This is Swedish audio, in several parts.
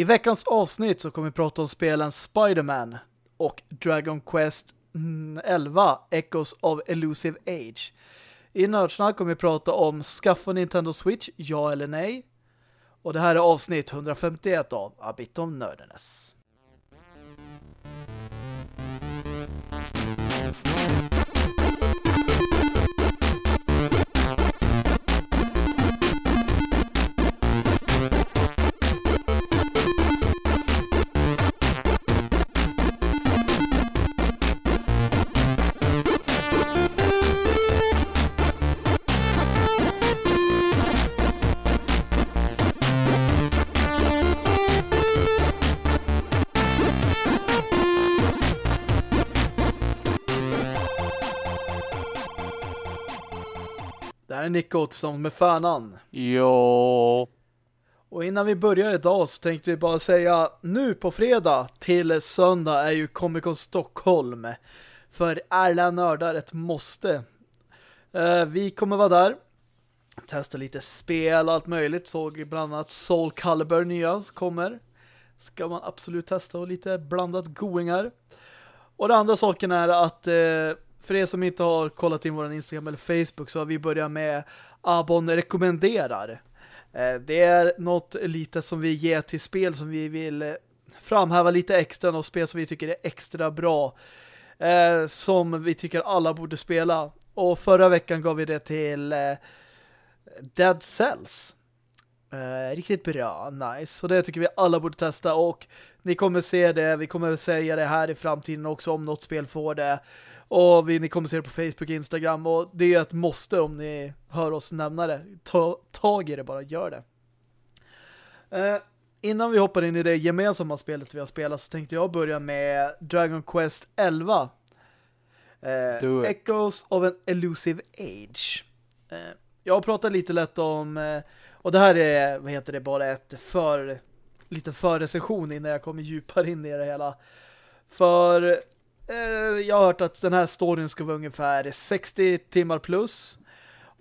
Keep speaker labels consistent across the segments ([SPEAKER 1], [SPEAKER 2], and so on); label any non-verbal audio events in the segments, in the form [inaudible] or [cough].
[SPEAKER 1] I veckans avsnitt så kommer vi prata om spelen Spider-Man och Dragon Quest mm, 11 Echoes of Elusive Age. I Nördsnack kommer vi prata om skaffa Nintendo Switch, ja eller nej. Och det här är avsnitt 151 av A Bit of Nördenes. Nico tillsammans med Fanan.
[SPEAKER 2] Jo.
[SPEAKER 1] Och innan vi börjar idag så tänkte vi bara säga nu på fredag till söndag är ju Comic Con Stockholm. För alla nördar ett måste. Uh, vi kommer vara där. Testa lite spel och allt möjligt. Såg bland annat Soul Calibur nya kommer. Ska man absolut testa och lite blandat goingar. Och det andra saken är att uh, för er som inte har kollat in vår Instagram eller Facebook så har vi börjat med Abon rekommenderar. Eh, det är något lite som vi ger till spel som vi vill eh, framhäva lite extra och spel som vi tycker är extra bra. Eh, som vi tycker alla borde spela. Och förra veckan gav vi det till Dead Cells. riktigt bra, nice. Så det tycker vi alla borde testa och ni kommer se det, vi kommer säga det här i framtiden också om något spel får det. Och vi, ni kommer se det på Facebook och Instagram. Och det är ett måste om ni hör oss nämna det. Ta tag i det, bara gör det. Eh, innan vi hoppar in i det gemensamma spelet vi har spelat så tänkte jag börja med Dragon Quest 11. Eh, Echoes of an Elusive Age. Eh, jag har pratat lite lätt om eh, och det här är, vad heter det, bara ett för lite förrecension innan jag kommer djupare in i det hela. För jag har hört att den här storyn ska vara ungefär 60 timmar plus.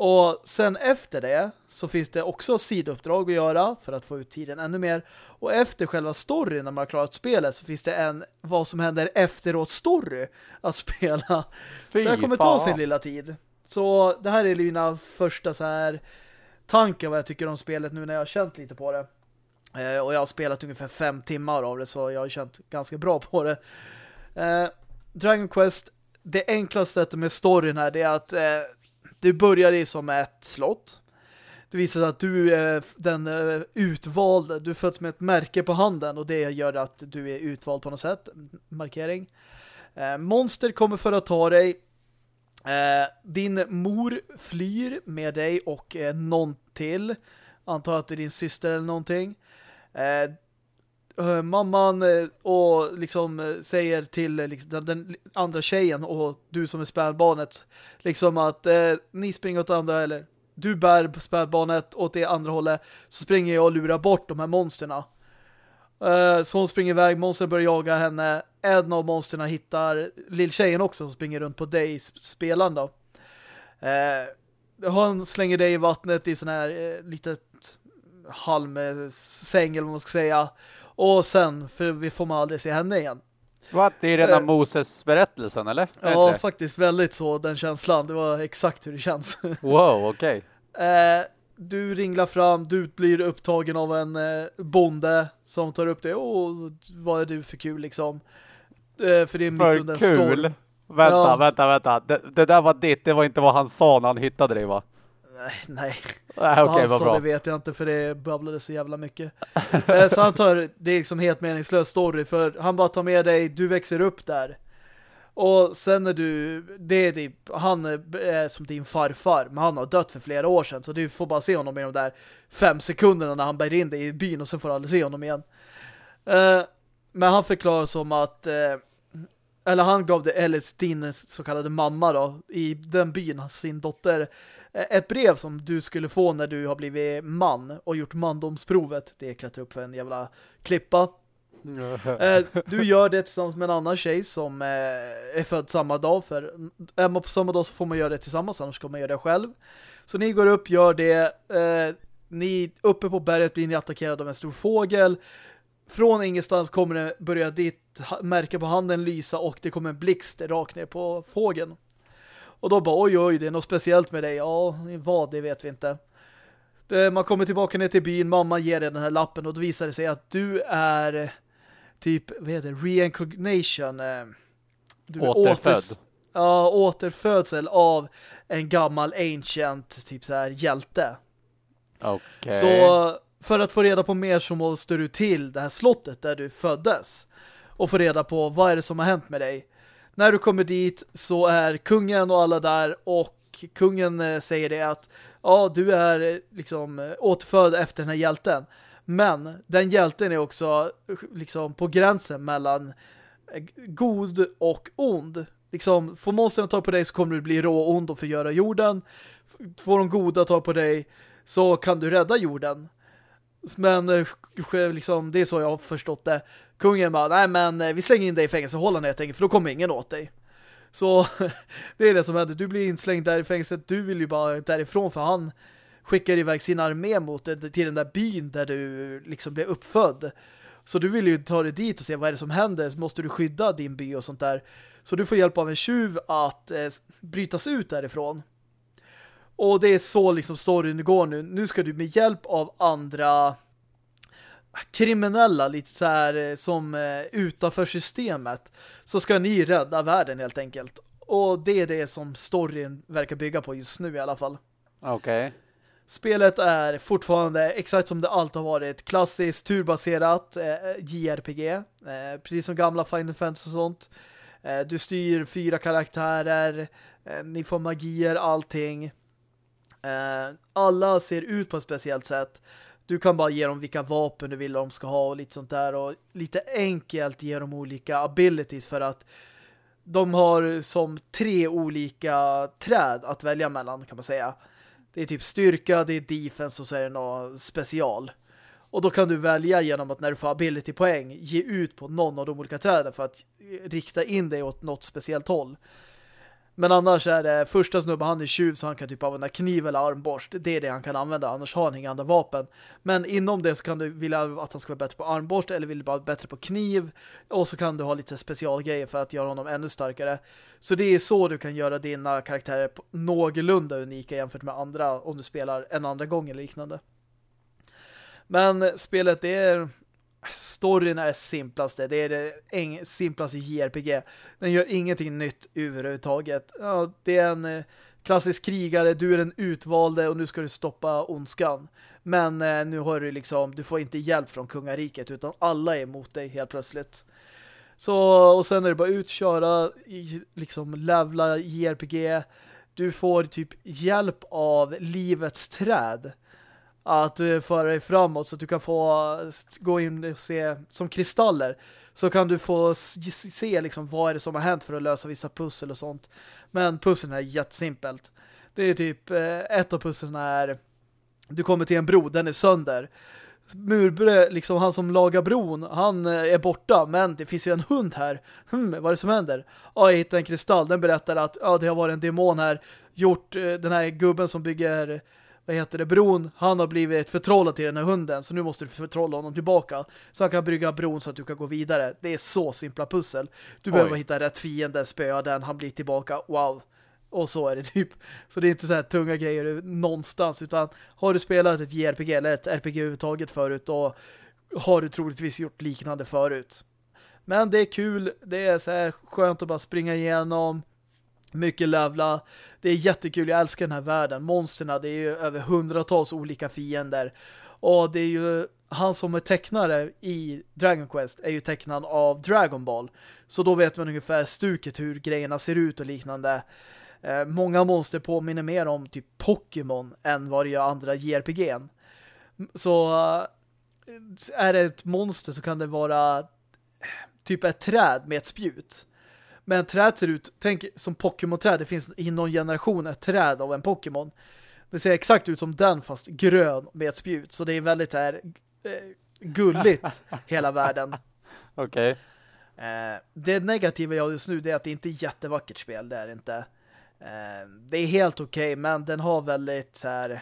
[SPEAKER 1] Och sen efter det så finns det också sidouppdrag att göra för att få ut tiden ännu mer. Och efter själva storyn när man har klarat spelet så finns det en vad som händer efteråt story att spela. Fy så det kommer ta sin lilla tid. Så det här är mina första så här tankar vad jag tycker om spelet nu när jag har känt lite på det. Eh, och jag har spelat ungefär fem timmar av det så jag har känt ganska bra på det. Dragon Quest, det enklaste sättet med storyn här det är att eh, du börjar i som ett slott. Det visar sig att du är den eh, utvalde, utvalda. Du föds med ett märke på handen och det gör att du är utvald på något sätt. Markering. Eh, monster kommer för att ta dig. Eh, din mor flyr med dig och eh, någon till. Antar att det är din syster eller någonting. Eh, Eh, mamman eh, och liksom eh, säger till liksom, den andra tjejen och du som är spädbarnet liksom att eh, ni springer åt andra eller du bär spädbarnet åt det andra hållet så springer jag och lurar bort de här monsterna. Eh, så hon springer iväg, monstren börjar jaga henne. En av monsterna hittar lilltjejen också som springer runt på dig spelaren då. Eh, han slänger dig i vattnet i sån här eh, litet halmsäng eller vad man ska säga. Och sen, för vi får man aldrig se henne igen.
[SPEAKER 2] Vad? Det är redan uh, Moses berättelsen, eller?
[SPEAKER 1] Ja, faktiskt väldigt så, den känslan. Det var exakt hur det känns. [laughs]
[SPEAKER 2] Wow, okej.
[SPEAKER 1] Okay. Eh, du ringlar fram, du blir upptagen av en uh, bonde som tar upp det. Åh, vad är du för kul liksom? Uh, för det är
[SPEAKER 2] för mitt under kul? Storm. Vänta, ja. vänta, vänta. Det, det, där var ditt, det var inte vad han sa när han hittade dig va?
[SPEAKER 1] Nej, nej.
[SPEAKER 2] Okay, vad bra.
[SPEAKER 1] det vet jag inte för det babblade så jävla mycket. [laughs] Eh, så han tar, det är liksom helt meningslös story för han bara tar med dig, du växer upp där. Och sen när du, det är typ, han är som din farfar, men han har dött för flera år sedan så du får bara se honom i de där fem sekunderna när han bär in dig i byn och sen får du aldrig se honom igen. Uh, men han förklarar som att uh, eller han gav det eller din så kallade mamma då i den byn, sin dotter Eh, ett brev som du skulle få när du har blivit man och gjort mandomsprovet. Det klättrar upp för en jävla klippa. [laughs] Eh, du gör det tillsammans med en annan tjej som eh, är född samma dag för är man på samma dag så får man göra det tillsammans annars ska man göra det själv. Så ni går upp, gör det ni uppe på berget blir ni attackerade av en stor fågel från ingenstans kommer det börja ditt märke på handen lysa och det kommer en blixt rakt ner på fågeln. Och då bara, oj oj, det är något speciellt med dig. Ja, vad, det vet vi inte. Det, man kommer tillbaka ner till byn, mamma ger dig den här lappen och då visar det sig att du är typ, vad heter det, reincarnation. Eh,
[SPEAKER 2] du är Återfödd. Åter,
[SPEAKER 1] ja, återfödsel av en gammal ancient typ så här hjälte.
[SPEAKER 2] Okej. Okay.
[SPEAKER 1] Så för att få reda på mer så måste du till det här slottet där du föddes och få reda på vad är det som har hänt med dig. När du kommer dit så är kungen och alla där och kungen eh, säger det att ja, du är eh, liksom eh, återfödd efter den här hjälten. Men den hjälten är också liksom på gränsen mellan god och ond. Liksom, får monstren ta på dig så kommer du bli rå och ond och förgöra jorden. Får de goda ta på dig så kan du rädda jorden. Men liksom, det är så jag har förstått det. Kungen bara, nej men eh, vi slänger in dig i fängelsehålan helt enkelt, för då kommer ingen åt dig. Så [laughs] det är det som händer. Du blir inslängd där i fängelset. Du vill ju bara därifrån för han skickar iväg sin armé mot eh, till den där byn där du eh, liksom blev uppfödd. Så du vill ju ta dig dit och se vad är det som händer. Måste du skydda din by och sånt där. Så du får hjälp av en tjuv att eh, brytas ut därifrån. Och det är så liksom storyn går nu. Nu ska du med hjälp av andra kriminella, lite så här eh, som eh, utanför systemet, så ska ni rädda världen helt enkelt. Och det är det som storyn verkar bygga på just nu i alla fall.
[SPEAKER 2] Okej. Okay.
[SPEAKER 1] Spelet är fortfarande exakt som det alltid har varit. Klassiskt, turbaserat eh, JRPG. Eh, precis som gamla Final Fantasy och sånt. Eh, du styr fyra karaktärer. Eh, ni får magier, allting. Alla ser ut på ett speciellt sätt. Du kan bara ge dem vilka vapen du vill de ska ha och lite sånt där. Och lite enkelt ge dem olika abilities för att de har som tre olika träd att välja mellan kan man säga. Det är typ styrka, det är defense och så är det något special. Och då kan du välja genom att när du får ability-poäng ge ut på någon av de olika träden för att rikta in dig åt något speciellt håll. Men annars är det första snubben, han är tjuv så han kan typ använda kniv eller armborst. Det är det han kan använda, annars har han inga andra vapen. Men inom det så kan du vilja att han ska vara bättre på armborst eller vill vara bättre på kniv. Och så kan du ha lite specialgrejer för att göra honom ännu starkare. Så det är så du kan göra dina karaktärer någorlunda unika jämfört med andra om du spelar en andra gång eller liknande. Men spelet det är storyn är simplaste. Det är det simplaste JRPG. Den gör ingenting nytt överhuvudtaget. Ja, det är en eh, klassisk krigare. Du är den utvalde och nu ska du stoppa ondskan. Men eh, nu har du liksom, du får inte hjälp från kungariket utan alla är emot dig helt plötsligt. Så, och sen är det bara utköra, liksom levla JRPG. Du får typ hjälp av livets träd att uh, föra dig framåt så att du kan få gå in och se som kristaller så kan du få se liksom vad är det som har hänt för att lösa vissa pussel och sånt. Men pusseln är jättesimpelt. Det är typ uh, ett av pusslen är du kommer till en bro, den är sönder. Murbre, liksom han som lagar bron, han eh, är borta, men det finns ju en hund här. Hmm, vad är det som händer? Ja, jag hittade en kristall, den berättar att ja, det har varit en demon här, gjort eh, den här gubben som bygger vad heter det, bron, han har blivit förtrollad till den här hunden så nu måste du förtrolla honom tillbaka så han kan brygga bron så att du kan gå vidare. Det är så simpla pussel. Du Oj. behöver hitta rätt fiende, spöa den, han blir tillbaka. Wow. Och så är det typ. Så det är inte så här tunga grejer någonstans utan har du spelat ett JRPG eller ett RPG överhuvudtaget förut då har du troligtvis gjort liknande förut. Men det är kul, det är så här skönt att bara springa igenom mycket levla. Det är jättekul, jag älskar den här världen. Monsterna, det är ju över hundratals olika fiender. Och det är ju han som är tecknare i Dragon Quest är ju tecknad av Dragon Ball. Så då vet man ungefär stuket hur grejerna ser ut och liknande. Eh, många monster påminner mer om typ Pokémon än vad det gör andra JRPG. Så eh, är det ett monster så kan det vara typ ett träd med ett spjut. Men träd ser ut, tänk som Pokémon-träd. Det finns i någon generation ett träd av en Pokémon. Det ser exakt ut som den fast grön med ett spjut. Så det är väldigt här eh, gulligt [laughs] hela världen.
[SPEAKER 2] Okej.
[SPEAKER 1] Okay. Eh, det negativa jag just nu är att det inte är jättevackert spel. Det är inte. Eh, det är helt okej okay, men den har väldigt så här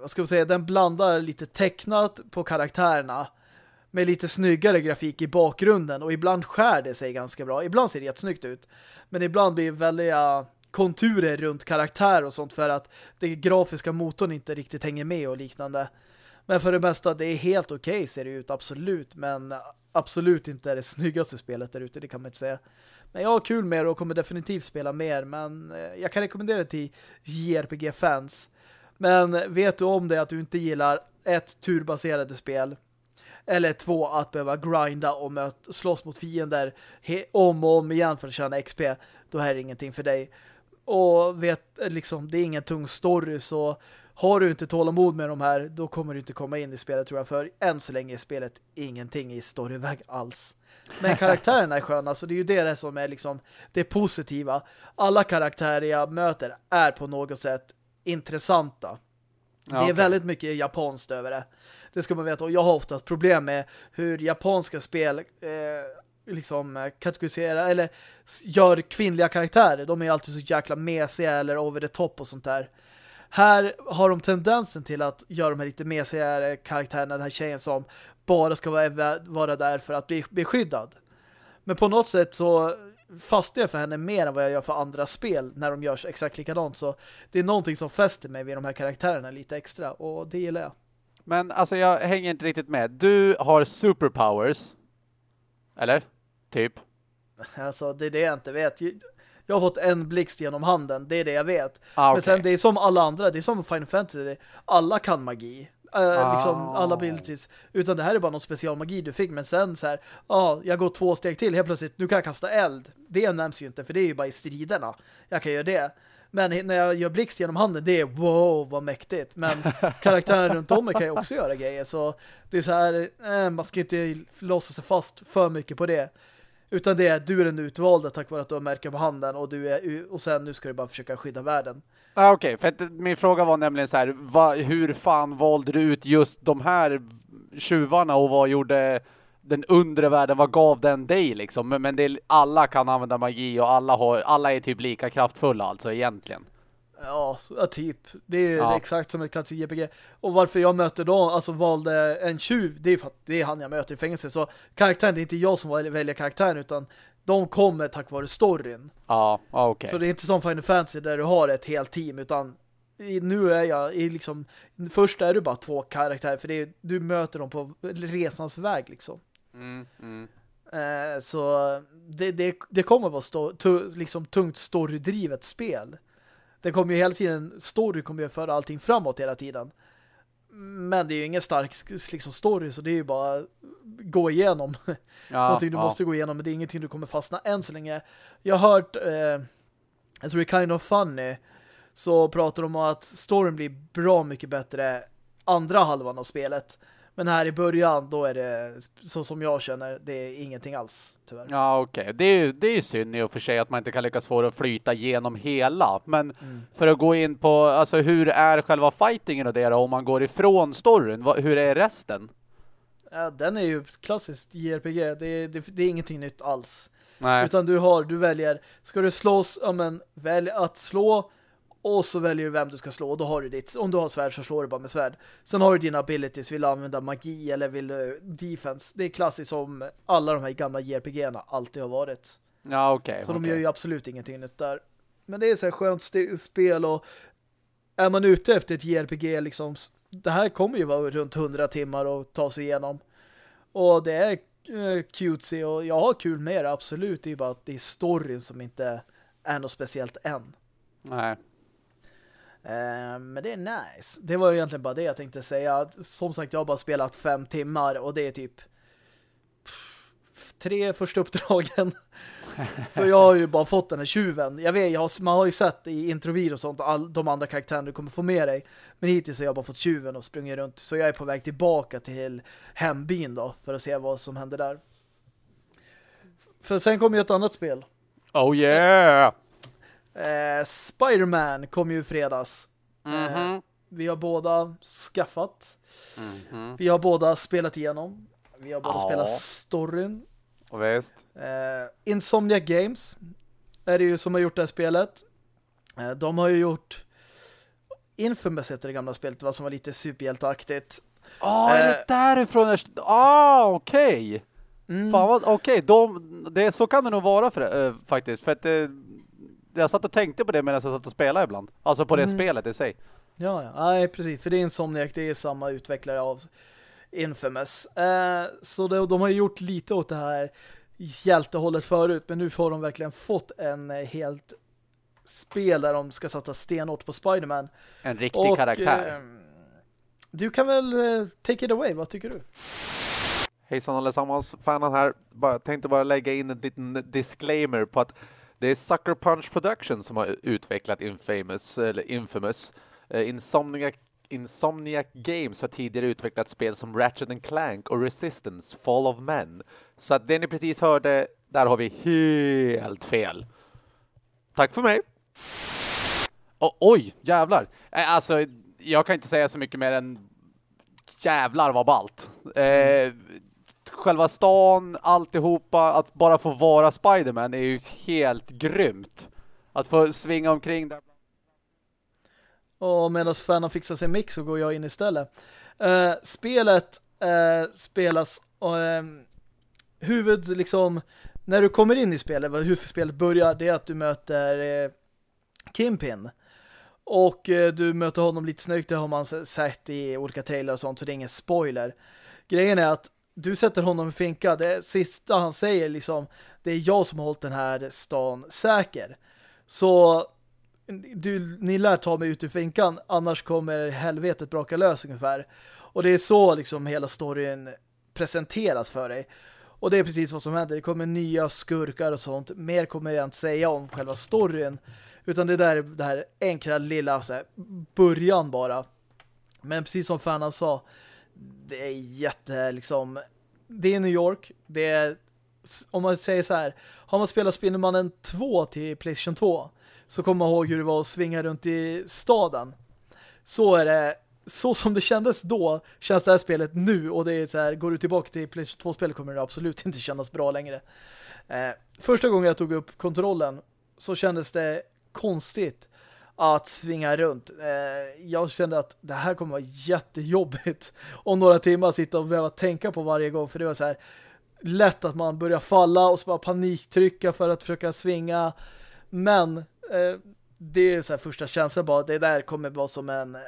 [SPEAKER 1] vad ska vi säga, den blandar lite tecknat på karaktärerna med lite snyggare grafik i bakgrunden och ibland skär det sig ganska bra. Ibland ser det jättesnyggt ut. Men ibland blir det väldiga konturer runt karaktär och sånt för att den grafiska motorn inte riktigt hänger med och liknande. Men för det mesta, det är helt okej okay, ser det ut, absolut. Men absolut inte det snyggaste spelet där ute, det kan man inte säga. Men jag har kul med det och kommer definitivt spela mer. Men eh, jag kan rekommendera det till JRPG-fans. Men vet du om det att du inte gillar ett turbaserade spel eller två att behöva grinda och möt, slåss mot fiender om och om igen för att tjäna XP, då är det ingenting för dig. Och vet liksom, det är ingen tung story så har du inte tålamod med de här, då kommer du inte komma in i spelet tror jag, för än så länge är spelet ingenting i storyväg alls. Men [laughs] karaktärerna är sköna, så det är ju det som är liksom det positiva. Alla karaktärer jag möter är på något sätt intressanta. det är okay. väldigt mycket japanskt över det. Det ska man veta. Och jag har oftast problem med hur japanska spel eh, liksom eh, kategoriserar eller gör kvinnliga karaktärer. De är alltid så jäkla mesiga eller over the top och sånt där. Här har de tendensen till att göra de här lite mesigare karaktärerna, den här tjejen som bara ska vara, vara där för att bli beskyddad. Men på något sätt så fastnar jag för henne mer än vad jag gör för andra spel när de görs exakt likadant. Så det är någonting som fäster mig vid de här karaktärerna lite extra och det gillar jag.
[SPEAKER 2] Men alltså jag hänger inte riktigt med. Du har superpowers. Eller? Typ.
[SPEAKER 1] Alltså det är det jag inte vet. Jag har fått en blixt genom handen. Det är det jag vet. Ah, okay. Men sen det är som alla andra. Det är som Final Fantasy. Alla kan magi. Uh, ah. liksom alla abilities. Utan det här är bara någon specialmagi du fick. Men sen så här, ja, ah, jag går två steg till. Helt plötsligt, nu kan jag kasta eld. Det nämns ju inte, för det är ju bara i striderna. Jag kan göra det. Men när jag gör blixt genom handen, det är wow, vad mäktigt. Men karaktären runt om mig kan ju också göra grejer. Så det är så här, eh, man ska inte låsa sig fast för mycket på det. Utan det är du är den utvalda tack vare att du har märken på handen och, du är, och sen nu ska du bara försöka skydda världen.
[SPEAKER 2] Ah, Okej, okay. för att min fråga var nämligen så här, va, hur fan valde du ut just de här tjuvarna och vad gjorde den undre världen, vad gav den dig liksom? Men, men alla kan använda magi och alla, har, alla är typ lika kraftfulla alltså egentligen.
[SPEAKER 1] Ja, typ. Det är ja. exakt som ett klassiskt JPG. Och varför jag möter då, alltså valde en tjuv, det är för att det är han jag möter i fängelse. Så karaktären, det är inte jag som väljer karaktären utan de kommer tack vare storyn.
[SPEAKER 2] Ja, okej. Okay.
[SPEAKER 1] Så det är inte som Final Fantasy där du har ett helt team utan nu är jag i liksom först är du bara två karaktärer för det är, du möter dem på resans väg liksom. Mm, mm. Eh, så det, det, det kommer vara stå, liksom tungt storydrivet spel. Det kommer ju hela tiden, story kommer ju föra allting framåt hela tiden. Men det är ju ingen stark liksom, story så det är ju bara gå igenom. [laughs] Ja, Någonting du ja. måste gå igenom men det är ingenting du kommer fastna än så länge. Jag har hört, eh, jag tror det är kind of funny så pratar de om att storyn blir bra mycket bättre andra halvan av spelet. Men här i början, då är det så som jag känner, det är ingenting alls, tyvärr.
[SPEAKER 2] Ja, okej. Okay. Det är det är synd i och för sig att man inte kan lyckas få det att flyta genom hela. Men mm. för att gå in på, alltså hur är själva fightingen och det då, om man går ifrån storyn? hur är resten?
[SPEAKER 1] Ja, den är ju klassiskt JRPG. Det är, det, det är ingenting nytt alls. Nej. Utan du har, du väljer, ska du slås, ja men välj att slå och så väljer du vem du ska slå och då har du ditt, om du har svärd så slår du bara med svärd. Sen har du dina abilities, vill du använda magi eller vill du defense. Det är klassiskt som alla de här gamla JRPG-erna alltid har varit.
[SPEAKER 2] Ja, okej. Okay,
[SPEAKER 1] så
[SPEAKER 2] okay.
[SPEAKER 1] de gör ju absolut ingenting nytt där. Men det är så här skönt spel och är man ute efter ett JRPG liksom, det här kommer ju vara runt 100 timmar och ta sig igenom. Och det är uh, cutesy och jag har kul med det, absolut. Det är bara att det är storyn som inte är något speciellt än.
[SPEAKER 2] Nej.
[SPEAKER 1] Eh, men det är nice. Det var egentligen bara det jag tänkte säga. Som sagt, jag har bara spelat fem timmar och det är typ tre första uppdragen. [laughs] Så jag har ju bara fått den här tjuven. Jag vet, jag har, man har ju sett i introvid och sånt all, de andra karaktärerna du kommer få med dig. Men hittills har jag bara fått tjuven och sprungit runt. Så jag är på väg tillbaka till hembyn då för att se vad som händer där. För sen kommer ju ett annat spel.
[SPEAKER 2] Oh yeah!
[SPEAKER 1] Eh, Spiderman kom ju i fredags. Mm -hmm. eh, vi har båda skaffat. Mm -hmm. Vi har båda spelat igenom. Vi har båda ja. spelat storyn.
[SPEAKER 2] Och visst.
[SPEAKER 1] Eh, Insomnia Games är det ju som har gjort det här spelet. Eh, de har ju gjort Infamous heter det gamla spelet, vad som var lite superhjälteaktigt.
[SPEAKER 2] Ah, är det
[SPEAKER 1] Eh.
[SPEAKER 2] därifrån? Ah, okej.
[SPEAKER 1] Mm.
[SPEAKER 2] Fan vad, okej. de det, så kan det nog vara för, eh, faktiskt. För att det, jag satt och tänkte på det medan jag satt och spelade ibland. Alltså på det
[SPEAKER 1] Mm.
[SPEAKER 2] spelet i sig.
[SPEAKER 1] Ja, ja. Nej, precis. För det är Insomniac, det är samma utvecklare av Infamous. Eh, så det, de har gjort lite åt det här hjältehållet förut, men nu får de verkligen fått en eh, helt spel där de ska satsa stenhårt på Spider-Man.
[SPEAKER 2] En riktig karaktär.
[SPEAKER 1] eh, du kan väl eh, take it away, vad tycker du?
[SPEAKER 3] Hejsan allesammans, fanen här. Bara, tänkte bara lägga in en liten disclaimer på att det är Sucker Punch Productions som har utvecklat Infamous, eller Infamous. Eh, Insomniac, Insomniac Games har tidigare utvecklat spel som Ratchet and Clank och Resistance, Fall of Men. Så att det ni precis hörde, där har vi helt fel. Tack för mig!
[SPEAKER 2] Oh, oj, jävlar. Eh, alltså, jag kan inte säga så mycket mer än jävlar vad ballt. Eh, själva stan, alltihopa, att bara få vara Spiderman är ju helt grymt. Att få svinga omkring där.
[SPEAKER 1] Och medan fanen fixar sin mix så går jag in istället. Uh, spelet uh, spelas uh, huvud liksom när du kommer in i spelet, hur spelet börjar, det är att du möter eh, uh, Kimpin. Och du möter honom lite snyggt, det har man sett i olika trailers och sånt, så det är ingen spoiler. Grejen är att du sätter honom i finka, det sista han säger liksom, det är jag som har hållit den här stan säker. Så du, ni lär ta mig ut ur finkan, annars kommer helvetet braka lös ungefär. Och det är så liksom hela storyn presenteras för dig. Och det är precis vad som händer. Det kommer nya skurkar och sånt. Mer kommer jag inte säga om själva storyn. Utan det där är det här enkla lilla så här, början bara. Men precis som fanen sa, det är jätte liksom, det är New York. Det är, om man säger så här, har man spelat Spindelmannen 2 till Playstation 2 så kommer man ihåg hur det var att svinga runt i staden. Så är det så som det kändes då känns det här spelet nu och det är så här, går du tillbaka till Playstation 2-spel kommer det absolut [laughs] inte kännas bra längre. Eh, första gången jag tog upp kontrollen så kändes det konstigt att svinga runt. Eh, jag kände att det här kommer vara jättejobbigt [laughs] om några timmar sitta och behöva tänka på varje gång för det var så här lätt att man börjar falla och så bara paniktrycka för att försöka svinga men eh, det är så här första känslan bara, det där kommer vara som en eh,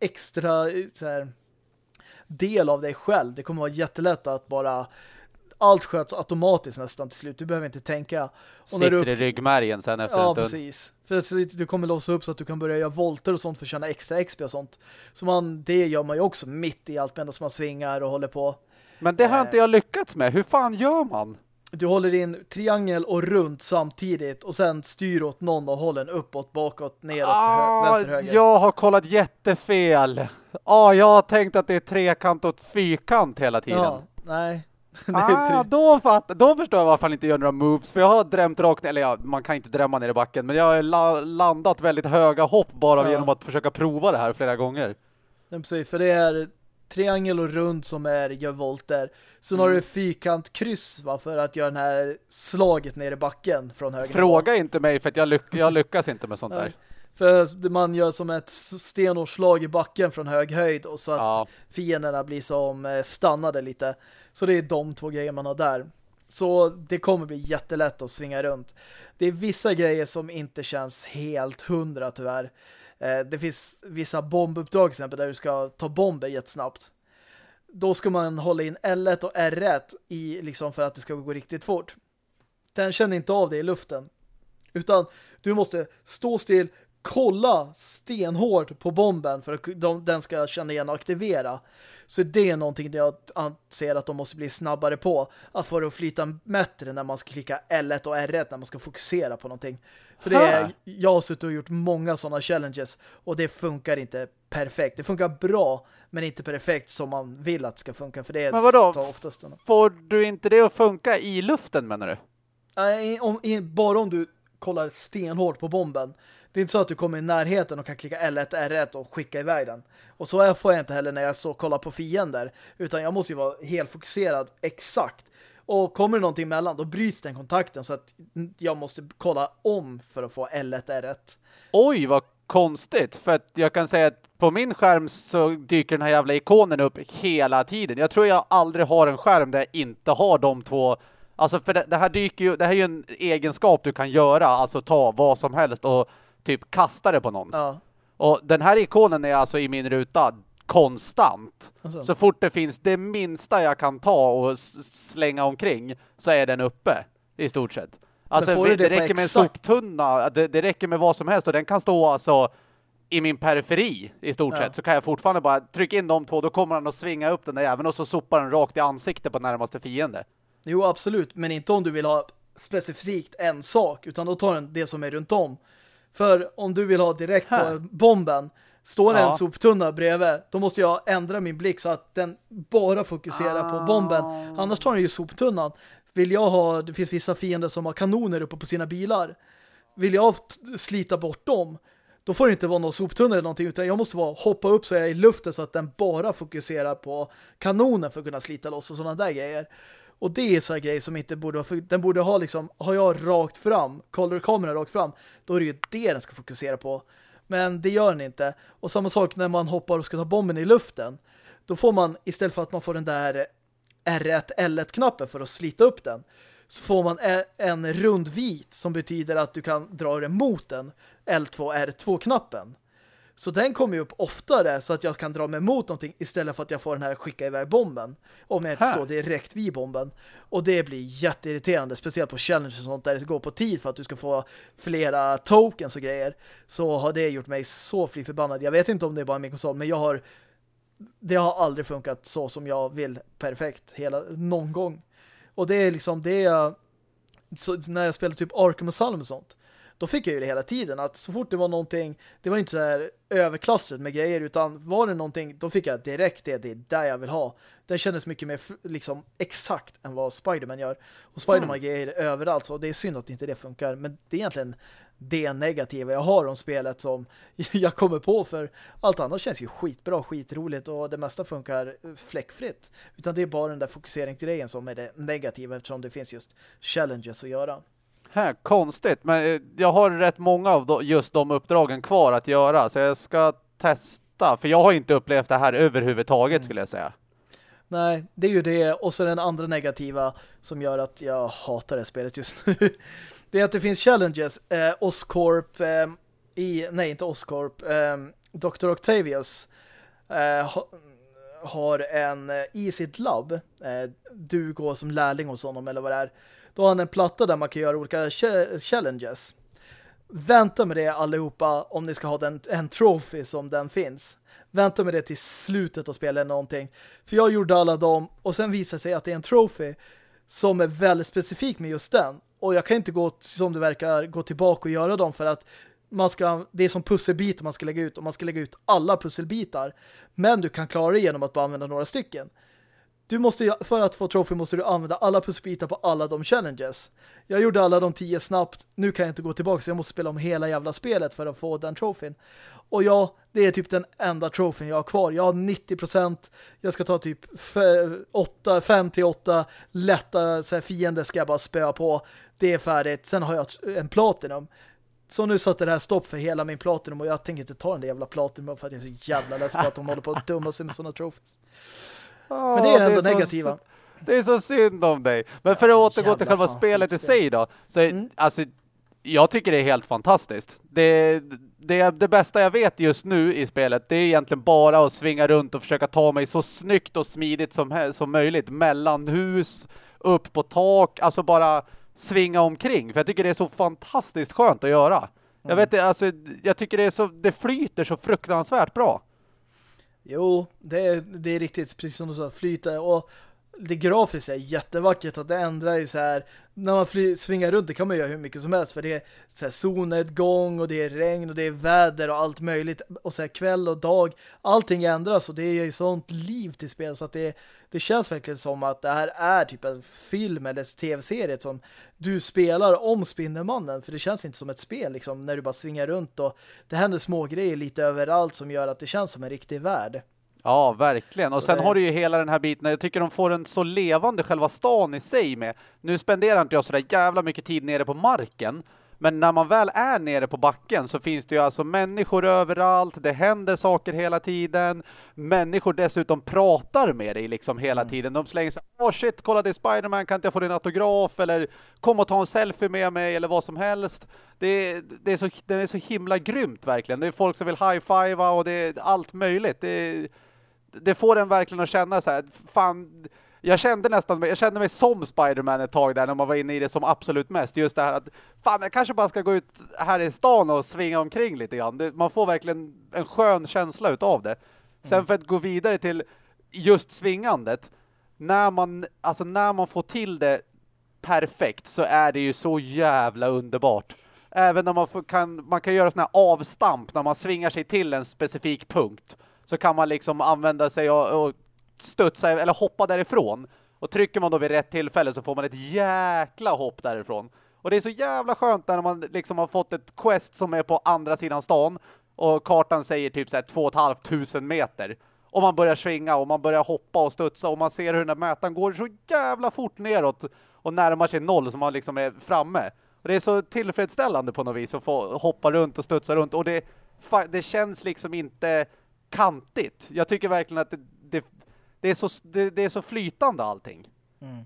[SPEAKER 1] extra eh, så här, del av dig själv. Det kommer vara jättelätt att bara allt sköts automatiskt nästan till slut. Du behöver inte tänka. Och när
[SPEAKER 2] Sitter
[SPEAKER 1] du
[SPEAKER 2] i ryggmärgen sen efter
[SPEAKER 1] Ja,
[SPEAKER 2] en stund.
[SPEAKER 1] precis. För du kommer låsa upp så att du kan börja göra volter och sånt för att tjäna extra XP och sånt. Så man, det gör man ju också mitt i allt medan man svingar och håller på.
[SPEAKER 2] Men det har
[SPEAKER 1] Eh.
[SPEAKER 2] inte jag lyckats med. Hur fan gör man?
[SPEAKER 1] Du håller in triangel och runt samtidigt och sen styr åt någon av hållen uppåt, bakåt, neråt, hö
[SPEAKER 2] Ah,
[SPEAKER 1] vänster, höger.
[SPEAKER 2] jag har kollat jättefel. Ah, jag har tänkt att det är trekant och fyrkant hela tiden.
[SPEAKER 1] Ja, nej. [laughs] Det
[SPEAKER 2] Ah, då, fatt, då förstår jag varför han inte gör några moves. För jag har drämt rakt eller ja, man kan inte drämma ner i backen. Men jag har la, landat väldigt höga hopp bara
[SPEAKER 1] Ja.
[SPEAKER 2] genom att försöka prova det här flera gånger.
[SPEAKER 1] Nej, precis, för det är triangel och runt som är gör volter. Sen har
[SPEAKER 2] Mm.
[SPEAKER 1] du fyrkant kryss va, för att göra den här slaget ner i backen från höger.
[SPEAKER 2] Fråga inte mig för att jag, lyck, jag lyckas inte med sånt
[SPEAKER 1] Nej.
[SPEAKER 2] där.
[SPEAKER 1] För man gör som ett stenårslag i backen från hög höjd och så att
[SPEAKER 2] Ja.
[SPEAKER 1] fienderna blir som eh, stannade lite. Så det är de två grejer man har där. Så det kommer bli jättelätt att svinga runt. Det är vissa grejer som inte känns helt hundra tyvärr. Eh, Det finns vissa bombuppdrag till exempel där du ska ta bomber jättesnabbt. Då ska man hålla in L1 och R1 i, liksom för att det ska gå riktigt fort. Den känner inte av det i luften. Utan du måste stå still, kolla stenhårt på bomben för att de, den ska känna igen och aktivera. Så det är någonting jag anser att de måste bli snabbare på. Att få det att flyta bättre när man ska klicka L1 och R1 när man ska fokusera på någonting. För det är, jag har suttit och gjort många sådana challenges och det funkar inte perfekt. Det funkar bra men inte perfekt som man vill att det ska funka. För det
[SPEAKER 2] Men vadå?
[SPEAKER 1] tar oftast en-
[SPEAKER 2] Får du inte det att funka i luften menar du?
[SPEAKER 1] Nej, om, bara om du kollar stenhårt på bomben. Det är inte så att du kommer i närheten och kan klicka L1, R1 och skicka iväg den. Och så får jag inte heller när jag så kollar på fiender. Utan jag måste ju vara helt fokuserad exakt. Och kommer det någonting emellan, då bryts den kontakten så att jag måste kolla om för att få L1, R1.
[SPEAKER 2] Oj, vad konstigt. För att jag kan säga att på min skärm så dyker den här jävla ikonen upp hela tiden. Jag tror jag aldrig har en skärm där jag inte har de två. Alltså för det, det här dyker ju, det här är ju en egenskap du kan göra. Alltså ta vad som helst och typ kasta det på någon.
[SPEAKER 1] Ja.
[SPEAKER 2] Och den här ikonen är alltså i min ruta konstant.
[SPEAKER 1] Alltså.
[SPEAKER 2] Så fort det finns det minsta jag kan ta och slänga omkring så är den uppe i stort sett. Alltså det,
[SPEAKER 1] det
[SPEAKER 2] räcker med en soptunna, det, det räcker med vad som helst och den kan stå alltså i min periferi i stort
[SPEAKER 1] Ja.
[SPEAKER 2] sett så kan jag fortfarande bara trycka in de två då kommer han att svinga upp den där även och så sopar den rakt i ansiktet på närmaste fiende.
[SPEAKER 1] Jo, absolut. Men inte om du vill ha specifikt en sak, utan då tar den det som är runt om. För om du vill ha direkt på bomben, står det
[SPEAKER 2] Ja.
[SPEAKER 1] en soptunna bredvid, då måste jag ändra min blick så att den bara fokuserar
[SPEAKER 2] Ah.
[SPEAKER 1] på bomben. Annars tar den ju soptunnan. Vill jag ha, det finns vissa fiender som har kanoner uppe på sina bilar. Vill jag slita bort dem, då får det inte vara någon soptunna eller någonting, utan jag måste vara, hoppa upp så jag är i luften så att den bara fokuserar på kanonen för att kunna slita loss och sådana där grejer. Och det är så här grejer som inte borde vara, den borde ha liksom, har jag rakt fram, kollar kameran rakt fram, då är det ju det den ska fokusera på. Men det gör den inte. Och samma sak när man hoppar och ska ta bomben i luften. Då får man, istället för att man får den där R1, L1-knappen för att slita upp den, så får man en rund vit som betyder att du kan dra den mot den L2, R2-knappen. Så den kommer ju upp oftare så att jag kan dra mig mot någonting istället för att jag får den här skicka iväg bomben. Om jag inte står direkt vid bomben. Och det blir jätteirriterande, speciellt på challenges och sånt där det går på tid för att du ska få flera tokens och grejer. Så har det gjort mig så fly förbannad. Jag vet inte om det är bara min konsol, men jag har det har aldrig funkat så som jag vill perfekt hela, någon gång. Och det är liksom det så, när jag spelade typ Arkham Asylum och sånt då fick jag ju det hela tiden att så fort det var någonting, det var inte så här överklassat med grejer utan var det någonting, då fick jag direkt det, det är där jag vill ha. Den kändes mycket mer liksom exakt än vad Spiderman gör. Och Spiderman
[SPEAKER 2] Mm.
[SPEAKER 1] grejer överallt så det är synd att inte det funkar, men det är egentligen det negativa jag har om spelet som [laughs] jag kommer på för allt annat känns ju skitbra, skitroligt och det mesta funkar fläckfritt. Utan det är bara den där fokuseringsgrejen som är det negativa eftersom det finns just challenges att göra.
[SPEAKER 2] Här, konstigt, men eh, jag har rätt många av just de uppdragen kvar att göra så jag ska testa, för jag har inte upplevt det här överhuvudtaget skulle jag säga.
[SPEAKER 1] Nej, det är ju det. Och så den andra negativa som gör att jag hatar det spelet just nu. [laughs] det är att det finns challenges. Eh, Oscorp eh, i, nej inte Oscorp, eh, Dr. Octavius eh, ha, har en eh, i sitt labb. Du går som lärling hos honom eller vad det är. Då har han en platta där man kan göra olika challenges. Vänta med det allihopa om ni ska ha den, en trophy som den finns. Vänta med det till slutet och spela någonting. För jag gjorde alla dem och sen visar sig att det är en trophy som är väldigt specifik med just den. Och jag kan inte gå som det verkar gå tillbaka och göra dem för att man ska, det är som pusselbitar man ska lägga ut och man ska lägga ut alla pusselbitar. Men du kan klara det genom att bara använda några stycken. Du måste, för att få trophy måste du använda alla pusselbitar på alla de challenges. Jag gjorde alla de tio snabbt. Nu kan jag inte gå tillbaka så jag måste spela om hela jävla spelet för att få den trofén. Och ja, det är typ den enda trofén jag har kvar. Jag har 90%. Jag ska ta typ 5-8 lätta så här, fiender ska jag bara spöa på. Det är färdigt. Sen har jag en platinum. Så nu satte det här stopp för hela min platinum och jag tänker inte ta den där jävla platinum för att jag är så jävla less på att de håller på att dumma sig med sådana trophies. Men det är det enda
[SPEAKER 2] så-
[SPEAKER 1] negativa.
[SPEAKER 2] Det är så synd om dig. Men för att återgå till själva
[SPEAKER 1] fan
[SPEAKER 2] spelet i sig då. Så
[SPEAKER 1] Mm.
[SPEAKER 2] alltså, jag tycker det är helt fantastiskt. Det, det, det bästa jag vet just nu i spelet, det är egentligen bara att svinga runt och försöka ta mig så snyggt och smidigt som, som möjligt. Mellan hus, upp på tak, alltså bara svinga omkring. För jag tycker det är så fantastiskt skönt att göra. Jag
[SPEAKER 1] Mm.
[SPEAKER 2] vet inte, alltså, jag tycker det är så, det flyter så fruktansvärt bra.
[SPEAKER 1] Jo, det är, det är riktigt precis som du sa, flyta och det grafiskt är jättevackert att det ändrar ju så här när man fly, svingar runt det kan man göra hur mycket som helst för det är så här solnedgång och det är regn och det är väder och allt möjligt och så här kväll och dag allting ändras och det är ju sånt liv till spel så att det, det känns verkligen som att det här är typ en film eller tv-serie som du spelar om Spindelmannen för det känns inte som ett spel liksom när du bara svingar runt och det händer små grejer lite överallt som gör att det känns som en riktig värld.
[SPEAKER 2] Ja, verkligen. Och
[SPEAKER 1] Så
[SPEAKER 2] sen
[SPEAKER 1] det-
[SPEAKER 2] har du ju hela den här biten. Jag tycker de får en så levande själva stan i sig med. Nu spenderar inte jag sådär jävla mycket tid nere på marken. Men när man väl är nere på backen så finns det ju alltså människor överallt, det händer saker hela tiden. Människor dessutom pratar med dig liksom hela mm. tiden. De slänger sig, åh oh shit, kolla det är Spiderman, kan inte jag få din autograf? Eller kom och ta en selfie med mig eller vad som helst. Det, det, är, så, det är så himla grymt verkligen. Det är folk som vill high-fivea och det är allt möjligt. Det, det får en verkligen att känna så här, fan jag kände nästan, jag kände mig som Spiderman ett tag där när man var inne i det som absolut mest. Just det här att, fan jag kanske bara ska gå ut här i stan och svinga omkring lite grann. Det, man får verkligen en skön känsla utav det. Sen mm. för att gå vidare till just svingandet, när man, alltså när man får till det perfekt så är det ju så jävla underbart. Även när man får, kan, man kan göra såna här avstamp när man svingar sig till en specifik punkt så kan man liksom använda sig och, och studsa eller hoppa därifrån. Och trycker man då vid rätt tillfälle så får man ett jäkla hopp därifrån. Och det är så jävla skönt när man liksom har fått ett quest som är på andra sidan stan och kartan säger typ så här 2 meter. Och man börjar svinga och man börjar hoppa och studsa och man ser hur den där mätaren går så jävla fort neråt och närmar sig noll som man liksom är framme. Och det är så tillfredsställande på något vis att få hoppa runt och studsa runt och det, det känns liksom inte kantigt. Jag tycker verkligen att det, det det är så, det, det är så flytande allting.
[SPEAKER 1] Mm.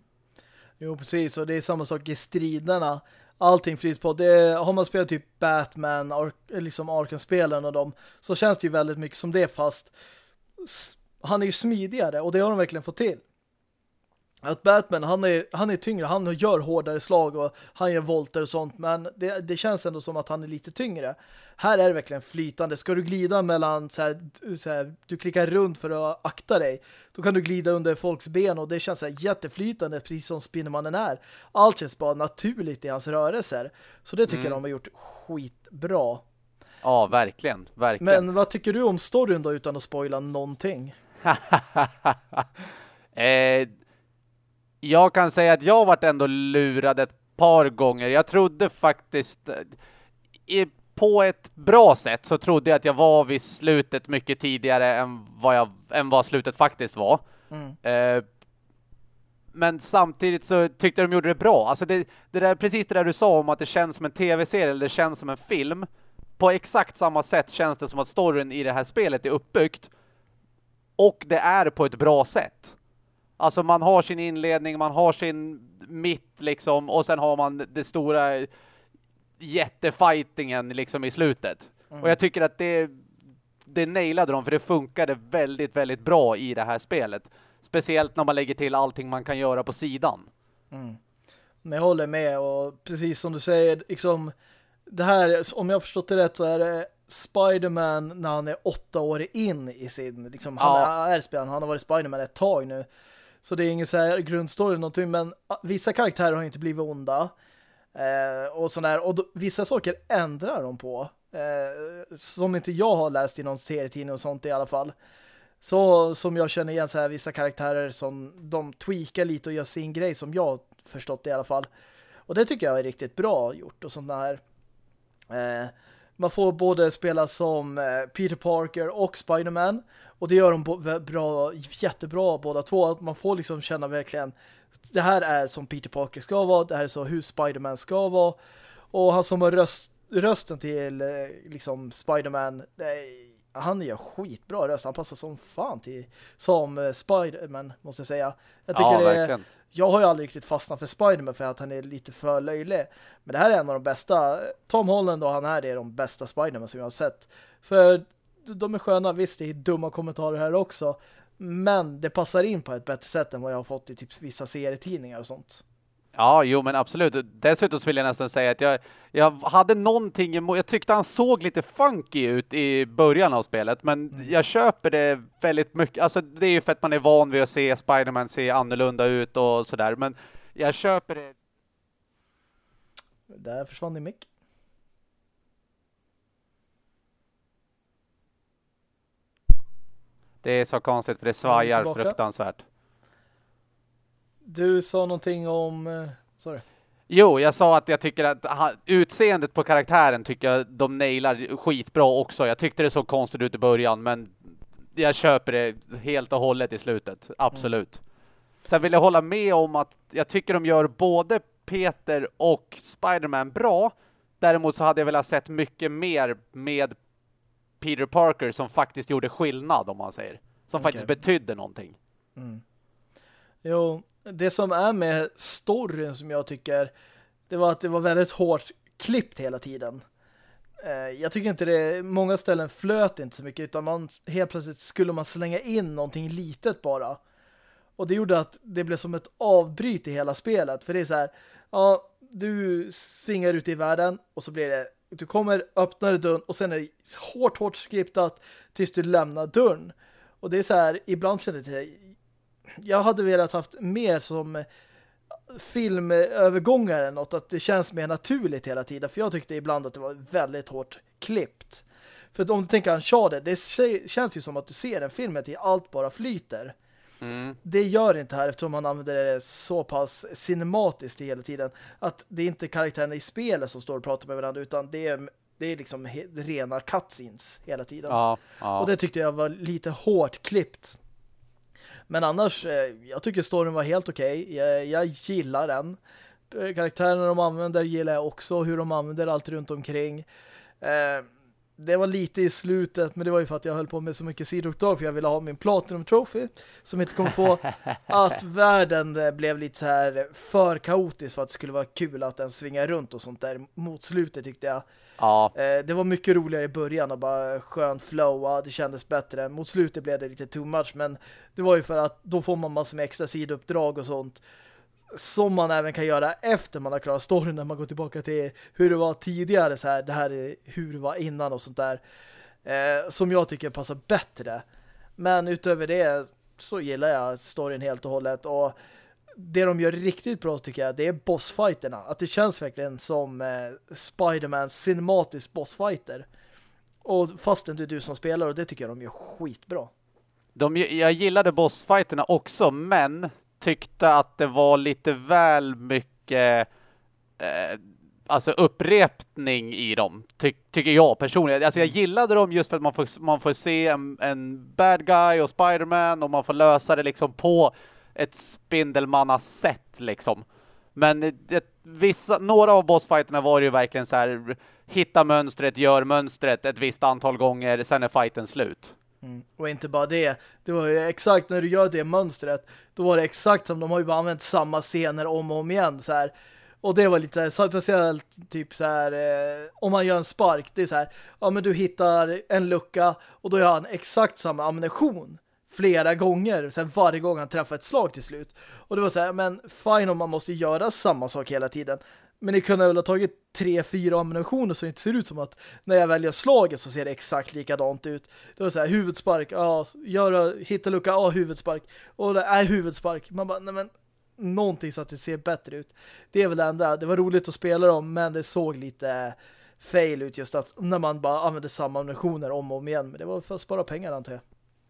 [SPEAKER 1] Jo, precis. Och det är samma sak i striderna. Allting flyts på. Det, har man spelat typ Batman, Ar liksom Arkham-spelen och dem, så känns det ju väldigt mycket som det fast han är ju smidigare och det har de verkligen fått till att Batman, han är, han är tyngre, han gör hårdare slag och han gör volter och sånt, men det, det känns ändå som att han är lite tyngre. Här är det verkligen flytande. Ska du glida mellan så här, så här, du klickar runt för att akta dig, då kan du glida under folks ben och det känns så här jätteflytande, precis som Spinnermannen är. Allt känns bara naturligt i hans rörelser. Så det tycker mm. jag de har gjort skitbra.
[SPEAKER 2] Ja, verkligen, verkligen.
[SPEAKER 1] Men vad tycker du om storyn då utan att spoila någonting? [laughs]
[SPEAKER 2] eh jag kan säga att jag varit ändå lurad ett par gånger. Jag trodde faktiskt i, på ett bra sätt så trodde jag att jag var vid slutet mycket tidigare än vad, jag, än vad slutet faktiskt var. Mm. Eh, men samtidigt så tyckte de gjorde det bra. Alltså det, det där, precis det där du sa om att det känns som en tv-serie eller det känns som en film. På exakt samma sätt känns det som att storyn i det här spelet är uppbyggt. Och det är på ett bra sätt. Alltså man har sin inledning, man har sin mitt liksom och sen har man det stora jättefightingen liksom i slutet. Mm. Och jag tycker att det det nailade de för det funkade väldigt, väldigt bra i det här spelet. Speciellt när man lägger till allting man kan göra på sidan.
[SPEAKER 1] Mm. Men jag håller med och precis som du säger, liksom det här, om jag har förstått det rätt så är det Spiderman när han är åtta år in i sin, liksom, han ja. är spelaren, han har varit Spiderman ett tag nu. Så det är ingen så här grundstory någonting, men vissa karaktärer har inte blivit onda. Eh, och sådär. Och då, vissa saker ändrar de på. Eh, som inte jag har läst i någon serietidning och sånt i alla fall. Så som jag känner igen så här vissa karaktärer som de tweakar lite och gör sin grej som jag förstått det i alla fall. Och det tycker jag är riktigt bra gjort och sånt här eh, man får både spela som eh, Peter Parker och Spiderman och det gör de bra, jättebra båda två. Att man får liksom känna verkligen det här är som Peter Parker ska vara. Det här är så hur Spiderman ska vara. Och han som har röst, rösten till eh, liksom Spiderman han gör skitbra röst. Han passar som fan till som eh, Spiderman måste jag säga. Jag tycker
[SPEAKER 2] ja,
[SPEAKER 1] det
[SPEAKER 2] verkligen.
[SPEAKER 1] Jag har ju aldrig riktigt fastnat för Spiderman för att han är lite för löjlig. Men det här är en av de bästa. Tom Holland och han här är de bästa Spiderman som jag har sett. För de är sköna, visst det är dumma kommentarer här också. Men det passar in på ett bättre sätt än vad jag har fått i typ vissa serietidningar och sånt.
[SPEAKER 2] Ja, jo men absolut. Dessutom vill jag nästan säga att jag, jag hade någonting emot, jag tyckte han såg lite funky ut i början av spelet, men mm. jag köper det väldigt mycket. Alltså det är ju för att man är van vid att se Spiderman se annorlunda ut och sådär, men jag köper det.
[SPEAKER 1] Där försvann din mick.
[SPEAKER 2] Det är så konstigt för det svajar fruktansvärt.
[SPEAKER 1] Du sa någonting om... Eh, sorry.
[SPEAKER 2] Jo, jag sa att jag tycker att utseendet på karaktären tycker jag de nailar skitbra också. Jag tyckte det såg konstigt ut i början, men jag köper det helt och hållet i slutet. Absolut. Mm. Sen vill jag hålla med om att jag tycker de gör både Peter och Spiderman bra, Däremot så hade jag velat sett mycket mer med Peter Parker som faktiskt gjorde skillnad om man säger. Som
[SPEAKER 1] Okej.
[SPEAKER 2] faktiskt betydde någonting.
[SPEAKER 1] Jo, det som är med storyn som jag tycker det var att det var väldigt hårt klippt hela tiden. Eh, Jag tycker inte det, många ställen flöt inte så mycket utan man helt plötsligt skulle man slänga in någonting litet bara. Och det gjorde att det blev som ett avbryt i hela spelet. För det är så här, ja, du svingar ut i världen och så blir det, du kommer, öppnar dörren och sen är det hårt, hårt skriptat tills du lämnar dörren. Och det är så här, ibland känner jag jag hade velat haft mer som filmövergångar än något, att det känns mer naturligt hela tiden. För jag tyckte ibland att det var väldigt hårt klippt. För att om du tänker Uncharted, det känns ju som att du ser en film till allt bara flyter.
[SPEAKER 2] Mm.
[SPEAKER 1] Det gör inte här eftersom man använder det så pass cinematiskt hela tiden. Att det är inte karaktärerna i spelet som står och pratar med varandra utan det är, det är liksom rena cutscenes hela tiden.
[SPEAKER 2] Ja, ja.
[SPEAKER 1] Och det tyckte jag var lite hårt klippt. Men annars, eh, jag tycker storyn var helt okej. Jag, jag gillar den. Eh, Karaktärerna de använder gillar jag också. Hur de använder allt runt omkring. Eh, det var lite i slutet, men det var ju för att jag höll på med så mycket sidouppdrag för jag ville ha min Platinum Trophy som inte kommer få. att [laughs] världen eh, blev lite så här för kaotisk för att det skulle vara kul att den svingar runt och sånt där mot slutet tyckte jag.
[SPEAKER 2] ja.
[SPEAKER 1] Eh, det var mycket roligare i början och bara skön flow, det kändes bättre. Mot slutet blev det lite too much, men det var ju för att då får man massor med extra sidouppdrag och sånt som man även kan göra efter man har klarat storyn när man går tillbaka till hur det var tidigare så här, det här är hur det var innan och sånt där eh, som jag tycker passar bättre. Men utöver det så gillar jag storyn helt och hållet och det de gör riktigt bra tycker jag det är bossfighterna. Att det känns verkligen som eh, Spider-Mans cinematisk bossfighter. Och fastän det är du som spelar och det tycker jag de gör skitbra.
[SPEAKER 2] De, jag gillade bossfighterna också, men tyckte att det var lite väl mycket eh, alltså upprepning i dem, ty, tycker jag personligen. Alltså jag gillade dem just för att man får, man får se en, en bad guy och Spider-Man och man får lösa det liksom på ett spindelmanna-sätt liksom. Men det, vissa, några av bossfighterna var ju verkligen så här hitta mönstret, gör mönstret ett visst antal gånger, sen är fighten slut.
[SPEAKER 1] Mm. Och inte bara det. Det var ju exakt när du gör det mönstret. Då var det exakt som de har ju bara använt samma scener om och om igen. Så här. Och det var lite så här, speciellt typ så här eh, om man gör en spark. Det är så här, ja men du hittar en lucka och då gör han exakt samma ammunition flera gånger. Så här, varje gång han träffar ett slag till slut. Och det var så här, men fine om man måste göra samma sak hela tiden. Men ni kunde väl ha tagit tre, fyra ammunitioner så det inte ser ut som att när jag väljer slaget så ser det exakt likadant ut. Det var så här, huvudspark, ja, göra, hitta lucka, ja, huvudspark. Och det är huvudspark. Man bara, nej men, någonting så att det ser bättre ut. Det är väl det enda. Det var roligt att spela dem, men det såg lite fail ut just att när man bara använde samma ammunitioner om och om igen. Men det var för att spara pengar antar jag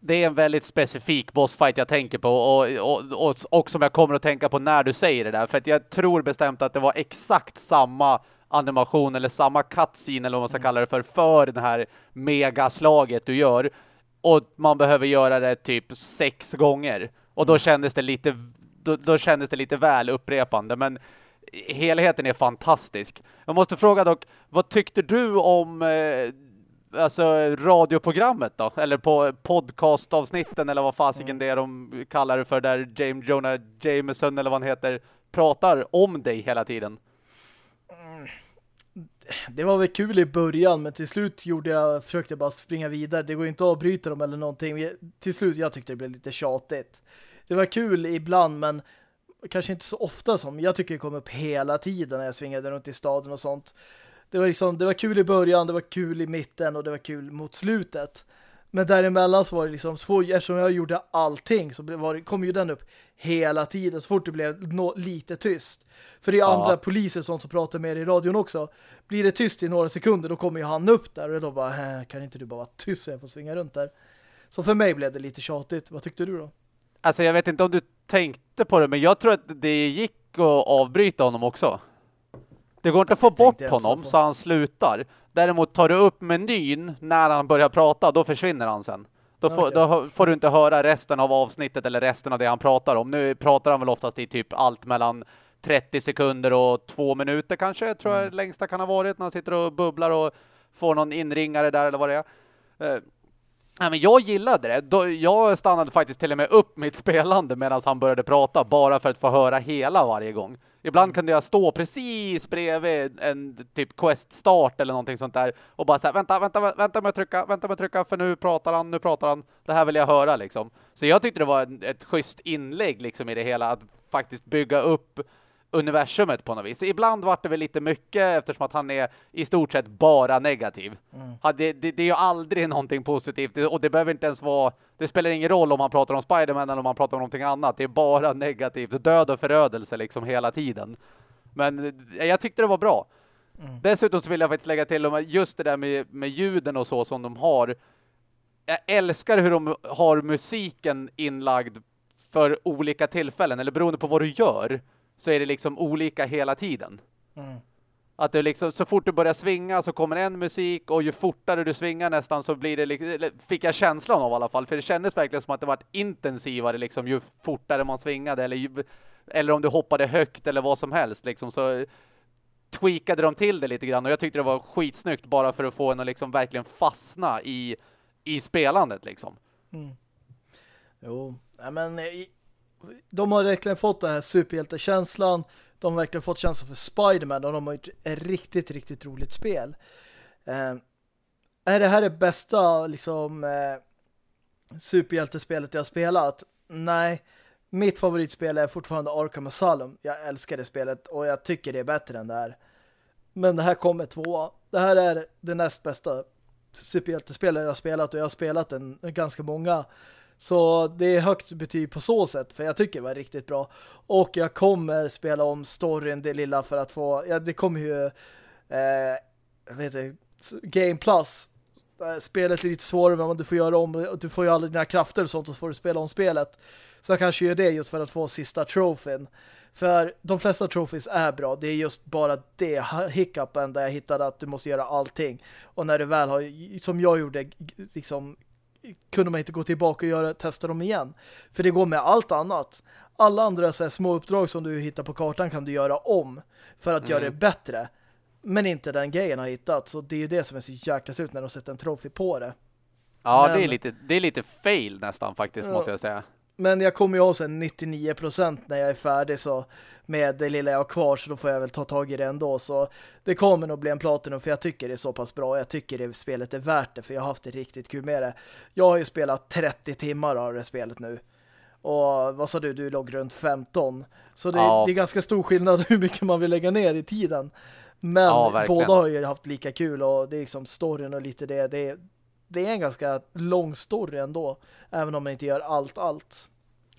[SPEAKER 2] det är en väldigt specifik bossfight jag tänker på och, och, och, och som jag kommer att tänka på när du säger det där. För att jag tror bestämt att det var exakt samma animation eller samma cutscene eller vad man ska kalla det för, för det här megaslaget du gör. Och man behöver göra det typ sex gånger. Och då kändes det lite, då, då kändes det lite väl upprepande. Men helheten är fantastisk. Jag måste fråga dock, vad tyckte du om eh, alltså radioprogrammet då? Eller på podcastavsnitten eller vad fasiken det är de kallar det för där James Jonah Jameson eller vad han heter pratar om dig hela tiden.
[SPEAKER 1] Det var väl kul i början men till slut gjorde jag, försökte jag bara springa vidare. Det går inte att avbryta dem eller någonting. Till slut, jag tyckte det blev lite tjatigt. Det var kul ibland men kanske inte så ofta som. Jag tycker det kom upp hela tiden när jag svingade runt i staden och sånt. Det var liksom, det var kul i början, det var kul i mitten och det var kul mot slutet. Men däremellan så var det liksom svårt, eftersom jag gjorde allting så var det, kom ju den upp hela tiden så fort det blev no lite tyst. För det är
[SPEAKER 2] Ja.
[SPEAKER 1] andra poliser som pratar med i radion också. Blir det tyst i några sekunder då kommer ju han upp där och då bara, "Äh, kan inte du bara vara tyst så jag får svinga runt där. Så för mig blev det lite tjatigt. Vad tyckte du då?
[SPEAKER 2] Alltså jag vet inte om du tänkte på det, men jag tror att det gick att avbryta honom också. Det går inte att få bort honom så han slutar. Däremot tar du upp menyn när han börjar prata, då försvinner han sen. Då får,
[SPEAKER 1] Okej.
[SPEAKER 2] då får du inte höra resten av avsnittet eller resten av det han pratar om. Nu pratar han väl oftast i typ allt mellan 30 sekunder och två minuter kanske, tror jag mm. längsta kan ha varit när han sitter och bubblar och får någon inringare där eller vad det är. Eh, Nej, men jag gillade det. Jag stannade faktiskt till och med upp mitt spelande medan han började prata bara för att få höra hela varje gång. Ibland kunde jag stå precis bredvid en typ quest-start eller någonting sånt där och bara säga vänta, vänta, vänta med att trycka, vänta med att trycka för nu pratar han, nu pratar han. Det här vill jag höra liksom. Så jag tyckte det var ett schysst inlägg liksom i det hela att faktiskt bygga upp universumet på något vis. Ibland var det väl lite mycket eftersom att han är i stort sett bara negativ. Mm. Det, det, det, är ju aldrig någonting positivt och det behöver inte ens vara det spelar ingen roll om man pratar om Spiderman eller om man pratar om någonting annat. Det är bara negativt. Död och förödelse liksom hela tiden. Men eh, jag tyckte det var bra. Mm. Dessutom så vill jag faktiskt lägga till just det där med, med ljuden och så som de har. Jag älskar hur de har musiken inlagd för olika tillfällen eller beroende på vad du gör så är det liksom olika hela tiden. Mm. Att det liksom, så fort du börjar svinga så kommer en musik och ju fortare du svingar nästan så blir det liksom, fick jag känslan av i alla fall. För det kändes verkligen som att det var intensivare liksom ju fortare man svingade eller, ju, eller om du hoppade högt eller vad som helst liksom så tweakade de till det lite grann och jag tyckte det var skitsnyggt bara för att få en att liksom verkligen fastna i, i spelandet liksom. Mm.
[SPEAKER 1] Jo, men de har verkligen fått den här superhjältekänslan. De har verkligen fått känslan för Spiderman och de har gjort ett riktigt, riktigt roligt spel. Eh, är det här det bästa liksom eh, superhjältespelet jag har spelat? Nej. Mitt favoritspel är fortfarande Arkham Asylum. Jag älskar det spelet och jag tycker det är bättre än det här. Men det här kommer tvåa. Det här är det näst bästa superhjältespelet jag har spelat och jag har spelat en ganska många så det är högt betyg på så sätt för jag tycker det var riktigt bra. Och jag kommer spela om storyn det lilla för att få, ja det kommer ju eh, jag vet Game Plus eh, spelet är lite svårare men du får göra om du får ju alla dina krafter och sånt och så får du spela om spelet. Så jag kanske gör det just för att få sista trofén. För de flesta trophies är bra. Det är just bara det hiccupen där jag hittade att du måste göra allting. Och när du väl har, som jag gjorde, liksom kunde man inte gå tillbaka och göra, testa dem igen. För det går med allt annat. Alla andra så här, små uppdrag som du hittar på kartan kan du göra om för att mm. göra det bättre. Men inte den grejen har hittat. Så det är ju det som är så jäkla slut när de sätter en trofé på det.
[SPEAKER 2] Ja, Men, det, är lite, det är lite fail nästan faktiskt, ja, måste jag säga.
[SPEAKER 1] Men jag kommer ju ha sen 99% när jag är färdig så med det lilla jag har kvar så då får jag väl ta tag i det ändå. Så det kommer nog bli en Platinum för jag tycker det är så pass bra. Jag tycker det spelet är värt det för jag har haft det riktigt kul med det. Jag har ju spelat 30 timmar av det spelet nu. Och vad sa du? Du låg runt 15. Så det, ja. det är ganska stor skillnad hur mycket man vill lägga ner i tiden. Men ja, båda har ju haft lika kul och det är liksom storyn och lite det. Det är, det är en ganska lång story ändå. Även om man inte gör allt, allt.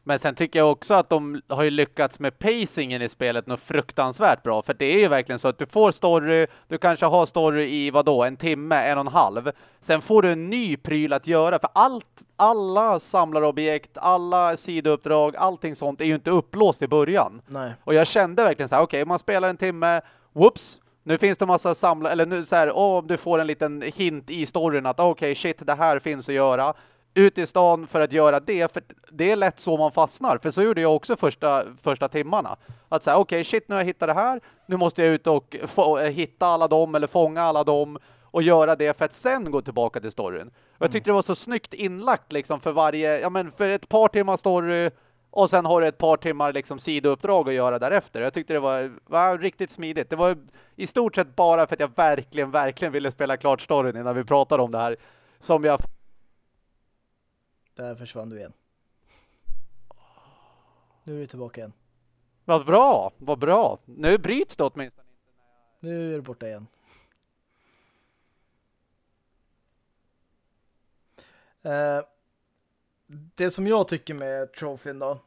[SPEAKER 2] Men sen tycker jag också att de har ju lyckats med pacingen i spelet något fruktansvärt bra. För det är ju verkligen så att du får story, du kanske har story i vad då, en timme, en och en halv. Sen får du en ny pryl att göra. För allt, alla samlarobjekt, alla sidouppdrag, allting sånt är ju inte upplåst i början.
[SPEAKER 1] Nej.
[SPEAKER 2] Och jag kände verkligen så här, okej, okay, man spelar en timme, whoops, nu finns det massa samla eller nu så här, oh, du får en liten hint i storyn att okej, okay, shit, det här finns att göra ut i stan för att göra det. För det är lätt så man fastnar. För så gjorde jag också första, första timmarna. Att säga, okej, okay, shit, nu har jag hittat det här. Nu måste jag ut och få, hitta alla dem eller fånga alla dem och göra det för att sen gå tillbaka till storyn. Och jag tyckte det var så snyggt inlagt liksom för varje, ja men för ett par timmar story och sen har du ett par timmar liksom sidouppdrag att göra därefter. Jag tyckte det var, var riktigt smidigt. Det var i stort sett bara för att jag verkligen, verkligen ville spela klart storyn innan vi pratade om det här som jag
[SPEAKER 1] där försvann du igen. Nu är du tillbaka igen.
[SPEAKER 2] Vad bra, vad bra. Nu bryts det åtminstone inte.
[SPEAKER 1] Nu är du borta igen. Uh, det som jag tycker med trofén då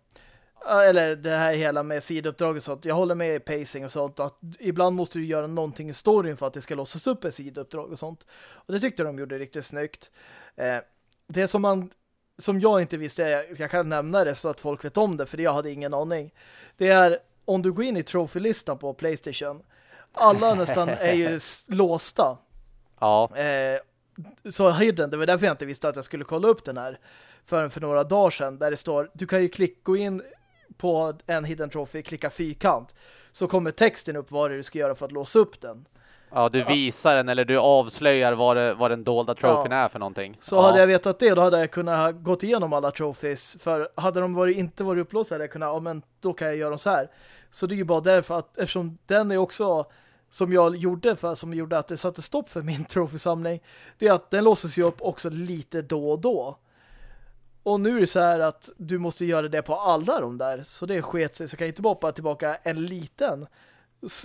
[SPEAKER 1] eller det här hela med sidouppdrag och sånt. Jag håller med i pacing och sånt. Att ibland måste du göra någonting i storyn för att det ska låsas upp ett sidouppdrag och sånt. Och det tyckte de gjorde riktigt snyggt. Eh, det som man som jag inte visste, jag kan nämna det så att folk vet om det, för jag hade ingen aning. Det är, om du går in i trophy-listan på Playstation, alla nästan är ju [laughs] låsta.
[SPEAKER 2] Ja.
[SPEAKER 1] Eh, så hidden, det var därför jag inte visste att jag skulle kolla upp den här förrän för några dagar sedan, där det står, du kan ju klicka in på en hidden trophy, klicka fyrkant så kommer texten upp vad du ska göra för att låsa upp den.
[SPEAKER 2] Ja, du visar den eller du avslöjar vad, det, vad den dolda trofén
[SPEAKER 1] Ja.
[SPEAKER 2] är för någonting.
[SPEAKER 1] Så
[SPEAKER 2] ja.
[SPEAKER 1] hade jag vetat det, då hade jag kunnat gått igenom alla trophies. För hade de varit, inte varit upplåsta hade jag kunnat, ja men då kan jag göra dem så här. Så det är ju bara därför att, eftersom den är också som jag gjorde för som gjorde att det satte stopp för min [laughs] trofésamling, det är att den låses ju upp också lite då och då. Och nu är det så här att du måste göra det på alla de där. Så det sket sig. Så jag kan inte bara hoppa tillbaka en liten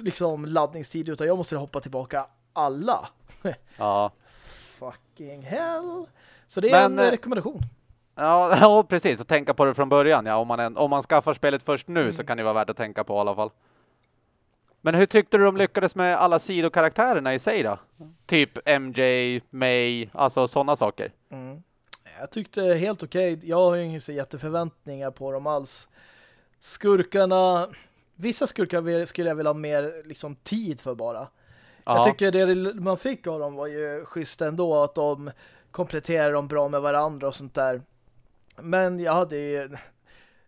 [SPEAKER 1] liksom laddningstid utan jag måste hoppa tillbaka alla. [laughs]
[SPEAKER 2] Ja.
[SPEAKER 1] Fucking hell. Så det är
[SPEAKER 2] Men,
[SPEAKER 1] en
[SPEAKER 2] eh,
[SPEAKER 1] rekommendation.
[SPEAKER 2] Ja, [laughs] ja, precis. Och tänka på det från början. Ja, om, man en, om man skaffar spelet först nu
[SPEAKER 1] Mm.
[SPEAKER 2] så kan det vara värt att tänka på i alla fall. Men hur tyckte du de lyckades med alla sidokaraktärerna i sig då? Typ MJ, May, alltså sådana saker.
[SPEAKER 1] Mm. Jag tyckte helt okej. Jag har ju inga jätteförväntningar på dem alls. Skurkarna... Vissa skurkar skulle jag vilja ha mer liksom, tid för bara.
[SPEAKER 2] Ja,
[SPEAKER 1] Jag tycker det man fick av dem var ju schysst ändå. Att de kompletterar dem bra med varandra och sånt där. Men jag hade ju...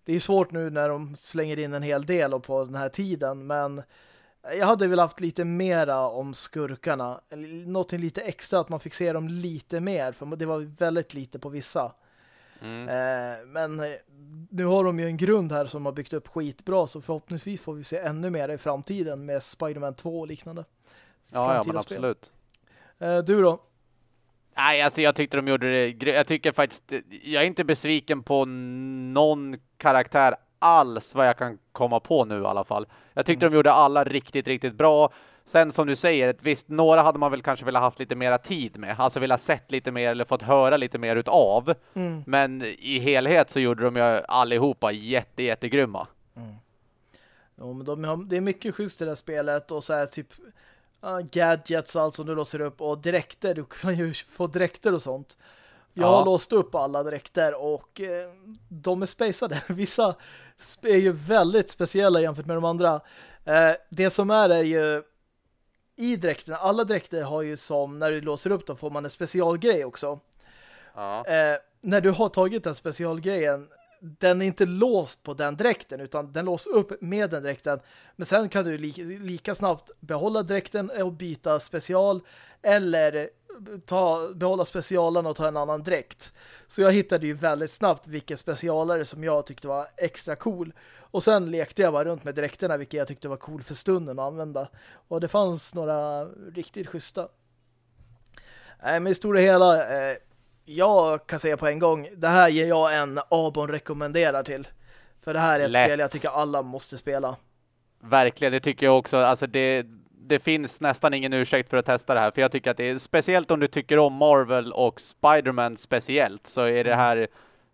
[SPEAKER 1] Det är svårt nu när de slänger in en hel del på den här tiden. Men jag hade väl haft lite mera om skurkarna. Någonting lite extra att man fick se dem lite mer. För det var väldigt lite på vissa.
[SPEAKER 2] Mm.
[SPEAKER 1] Eh, men eh, nu har de ju en grund här som har byggt upp skitbra. Så förhoppningsvis får vi se ännu mer i framtiden med Spider-Man 2 och liknande.
[SPEAKER 2] ja, ja men absolut.
[SPEAKER 1] Eh, du då?
[SPEAKER 2] Nej, alltså jag tyckte de gjorde det Jag tycker faktiskt, jag är inte besviken på någon karaktär alls vad jag kan komma på nu i alla fall. Jag tyckte de gjorde alla riktigt, riktigt bra. Sen som du säger, visst, några hade man väl kanske velat haft lite mera tid med. Alltså velat sett lite mer eller fått höra lite mer utav.
[SPEAKER 1] Mm.
[SPEAKER 2] Men i helhet så gjorde de ju allihopa jätte, jättegrymma.
[SPEAKER 1] Jo, men de har, det är mycket schysst i det här spelet och så här typ uh, gadgets och allt som du låser upp och dräkter. Du kan ju få dräkter och sånt. Jag
[SPEAKER 2] Ja.
[SPEAKER 1] har låst upp alla dräkter och eh, de är spacade. [laughs] Vissa är ju väldigt speciella jämfört med de andra. Eh, det som är är ju i dräkterna, alla dräkter har ju som när du låser upp dem får man en specialgrej också.
[SPEAKER 2] Ja.
[SPEAKER 1] Eh, när du har tagit den specialgrejen den är inte låst på den dräkten utan den lås upp med den dräkten. Men sen kan du lika, lika snabbt behålla dräkten och byta special eller ta, behålla specialen och ta en annan dräkt. Så jag hittade ju väldigt snabbt vilken specialare som jag tyckte var extra cool. Och sen lekte jag bara runt med dräkterna vilka jag tyckte var cool för stunden att använda. Och det fanns några riktigt schyssta. Nej, men i stora hela eh, jag kan säga på en gång, det här ger jag en Abon rekommenderar till. För det här är ett
[SPEAKER 2] Lätt.
[SPEAKER 1] spel jag tycker alla måste spela.
[SPEAKER 2] Verkligen, det tycker jag också. Alltså det, det finns nästan ingen ursäkt för att testa det här. För jag tycker att det är, speciellt om du tycker om Marvel och Spider-Man speciellt, så är det här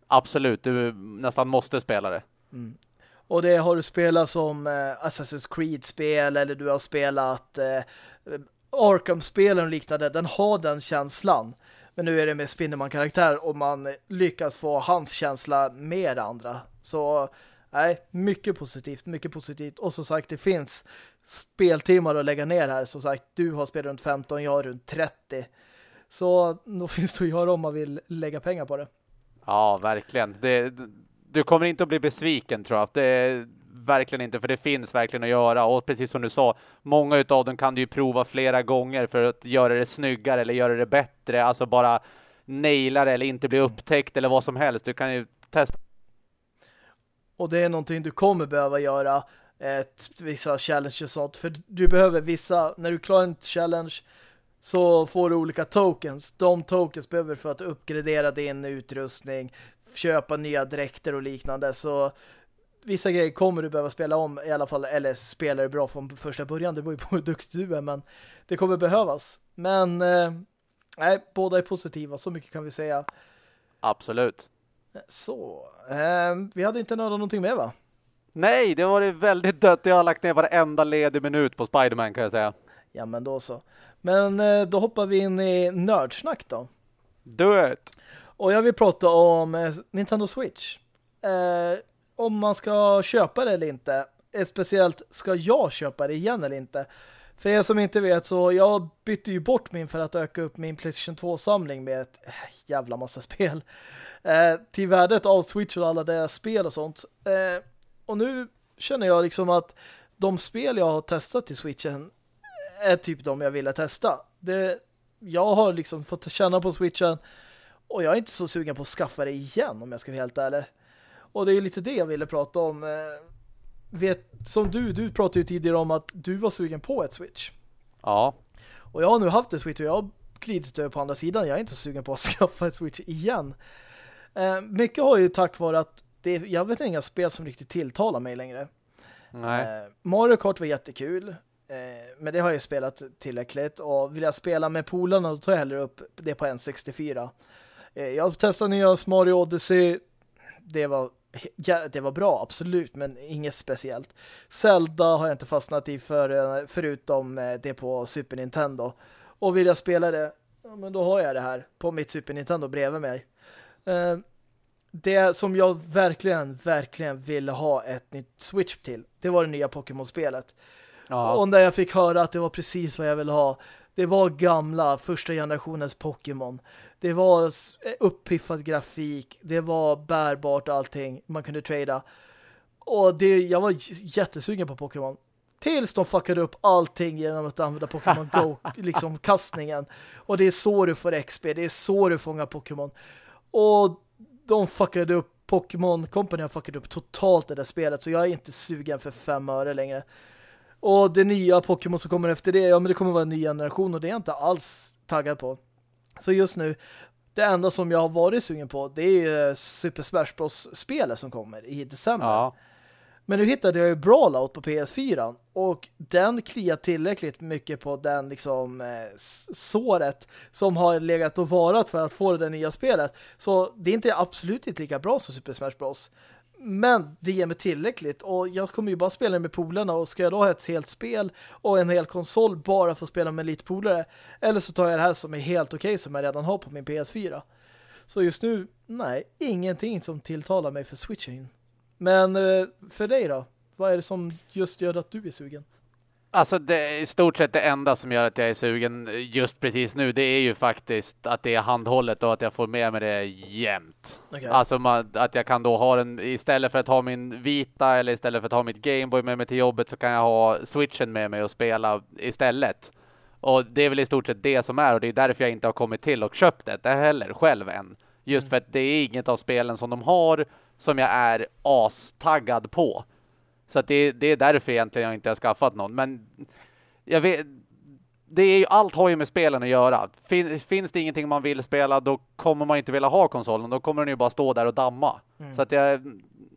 [SPEAKER 2] absolut, du nästan måste spela det.
[SPEAKER 1] Och det har du spelat som eh, Assassin's Creed-spel eller du har spelat eh, Arkham-spelen och liknande. Den har den känslan. Men nu är det med Spindelman-karaktär och man lyckas få hans känsla med andra. Så nej, mycket positivt, mycket positivt. Och som sagt, det finns speltimmar att lägga ner här. Som sagt, du har spelat runt 15, jag har runt 30. Så då [laughs] finns det att göra om man vill lägga pengar på det.
[SPEAKER 2] Ja, verkligen. Det, du kommer inte att bli besviken tror jag. Det verkligen inte, för det finns verkligen att göra. Och precis som du sa, många utav dem kan du ju prova flera gånger för att göra det snyggare eller göra det bättre. Alltså bara naila det eller inte bli upptäckt eller vad som helst. Du kan ju testa.
[SPEAKER 1] Och det är någonting du kommer behöva göra ett, vissa challenges och sånt. För du behöver vissa, när du klarar en challenge så får du olika tokens. De tokens behöver du för att uppgradera din utrustning, köpa nya dräkter och liknande. Så vissa grejer kommer du behöva spela om i alla fall, eller spela det bra från första början. Det beror ju på hur duktig du är, men det kommer behövas. Men eh, nej, båda är positiva, så mycket kan vi säga.
[SPEAKER 2] Absolut.
[SPEAKER 1] Så, eh, vi hade inte någonting mer va?
[SPEAKER 2] Nej, det var det väldigt dött. Jag har lagt ner varenda ledig minut på Spider-Man kan jag säga.
[SPEAKER 1] Ja, men då så. Men eh, då hoppar vi in i nördsnack då.
[SPEAKER 2] Do it!
[SPEAKER 1] Och jag vill prata om eh, Nintendo Switch. Eh, om man ska köpa det eller inte. Eh, Speciellt, ska jag köpa det igen eller inte? För er som inte vet så jag bytte ju bort min för att öka upp min PlayStation 2-samling med ett eh, jävla massa spel. Eh, till värdet av Switch och alla deras spel och sånt. Eh, Och nu känner jag liksom att de spel jag har testat till Switchen är typ de jag ville testa. Det, jag har liksom fått känna på Switchen och jag är inte så sugen på att skaffa det igen om jag ska vara helt ärlig. Och det är lite det jag ville prata om. Eh, vet, som du, du pratade ju tidigare om att du var sugen på ett Switch.
[SPEAKER 2] Ja.
[SPEAKER 1] Och jag har nu haft ett Switch och jag har glidit över på andra sidan. Jag är inte så sugen på att [laughs] skaffa ett Switch igen. Eh, mycket har ju tack vare att det, jag vet inga spel som riktigt tilltalar mig längre.
[SPEAKER 2] Nej.
[SPEAKER 1] Eh, Mario Kart var jättekul. Eh, men det har jag spelat tillräckligt. Och vill jag spela med polarna då tar jag hellre upp det på N64. Eh, jag testade nya Mario Odyssey. Det var, ja, det var bra, absolut. Men inget speciellt. Zelda har jag inte fastnat i för, förutom det på Super Nintendo. Och vill jag spela det, ja, men då har jag det här på mitt Super Nintendo bredvid mig. Eh, det som jag verkligen, verkligen ville ha ett nytt Switch till, det var det nya Pokémon-spelet.
[SPEAKER 2] Ja.
[SPEAKER 1] Och när jag fick höra att det var precis vad jag ville ha, det var gamla första generationens Pokémon. Det var s- uppiffad grafik, det var bärbart allting, man kunde trada. Och det, jag var jättesugen på Pokémon. Tills de fuckade upp allting genom att använda Pokémon Go, [laughs] liksom kastningen. Och det är så du får XP, det är så du fångar Pokémon. Och de fuckade upp Pokémon Company har fuckat upp totalt det där spelet så jag är inte sugen för fem öre längre. Och det nya Pokémon som kommer efter det, ja men det kommer vara en ny generation och det är jag inte alls taggad på. Så just nu, det enda som jag har varit sugen på det är ju Super Smash Bros-spelet som kommer i december.
[SPEAKER 2] Ja.
[SPEAKER 1] Men nu hittade jag ju Brawlout på PS4 och den kliar tillräckligt mycket på den liksom eh, såret som har legat och varat för att få det nya spelet. Så det är inte absolut inte lika bra som Super Smash Bros. Men det ger mig tillräckligt och jag kommer ju bara spela med polarna och ska jag då ha ett helt spel och en hel konsol bara för att spela med lite polare eller så tar jag det här som är helt okej som jag redan har på min PS4. Så just nu, nej, ingenting som tilltalar mig för switching. Men eh, för dig då? Vad är det som just gör att du är sugen?
[SPEAKER 2] Alltså det är i stort sett det enda som gör att jag är sugen just precis nu. Det är ju faktiskt att det är handhållet och att jag får med mig det jämt.
[SPEAKER 1] Okej.
[SPEAKER 2] Alltså man, att jag kan då ha den istället för att ha min vita eller istället för att ha mitt Gameboy med mig till jobbet så kan jag ha switchen med mig och spela istället. Och det är väl i stort sett det som är och det är därför jag inte har kommit till och köpt det heller själv än. Just för att det är inget av spelen som de har som jag är astaggad på. Så att det, det är därför egentligen jag inte har skaffat någon. Men jag vet, det är ju, allt har ju med spelen att göra. Fin, finns det ingenting man vill spela då kommer man inte vilja ha konsolen. Då kommer den ju bara stå där och damma. Så att jag...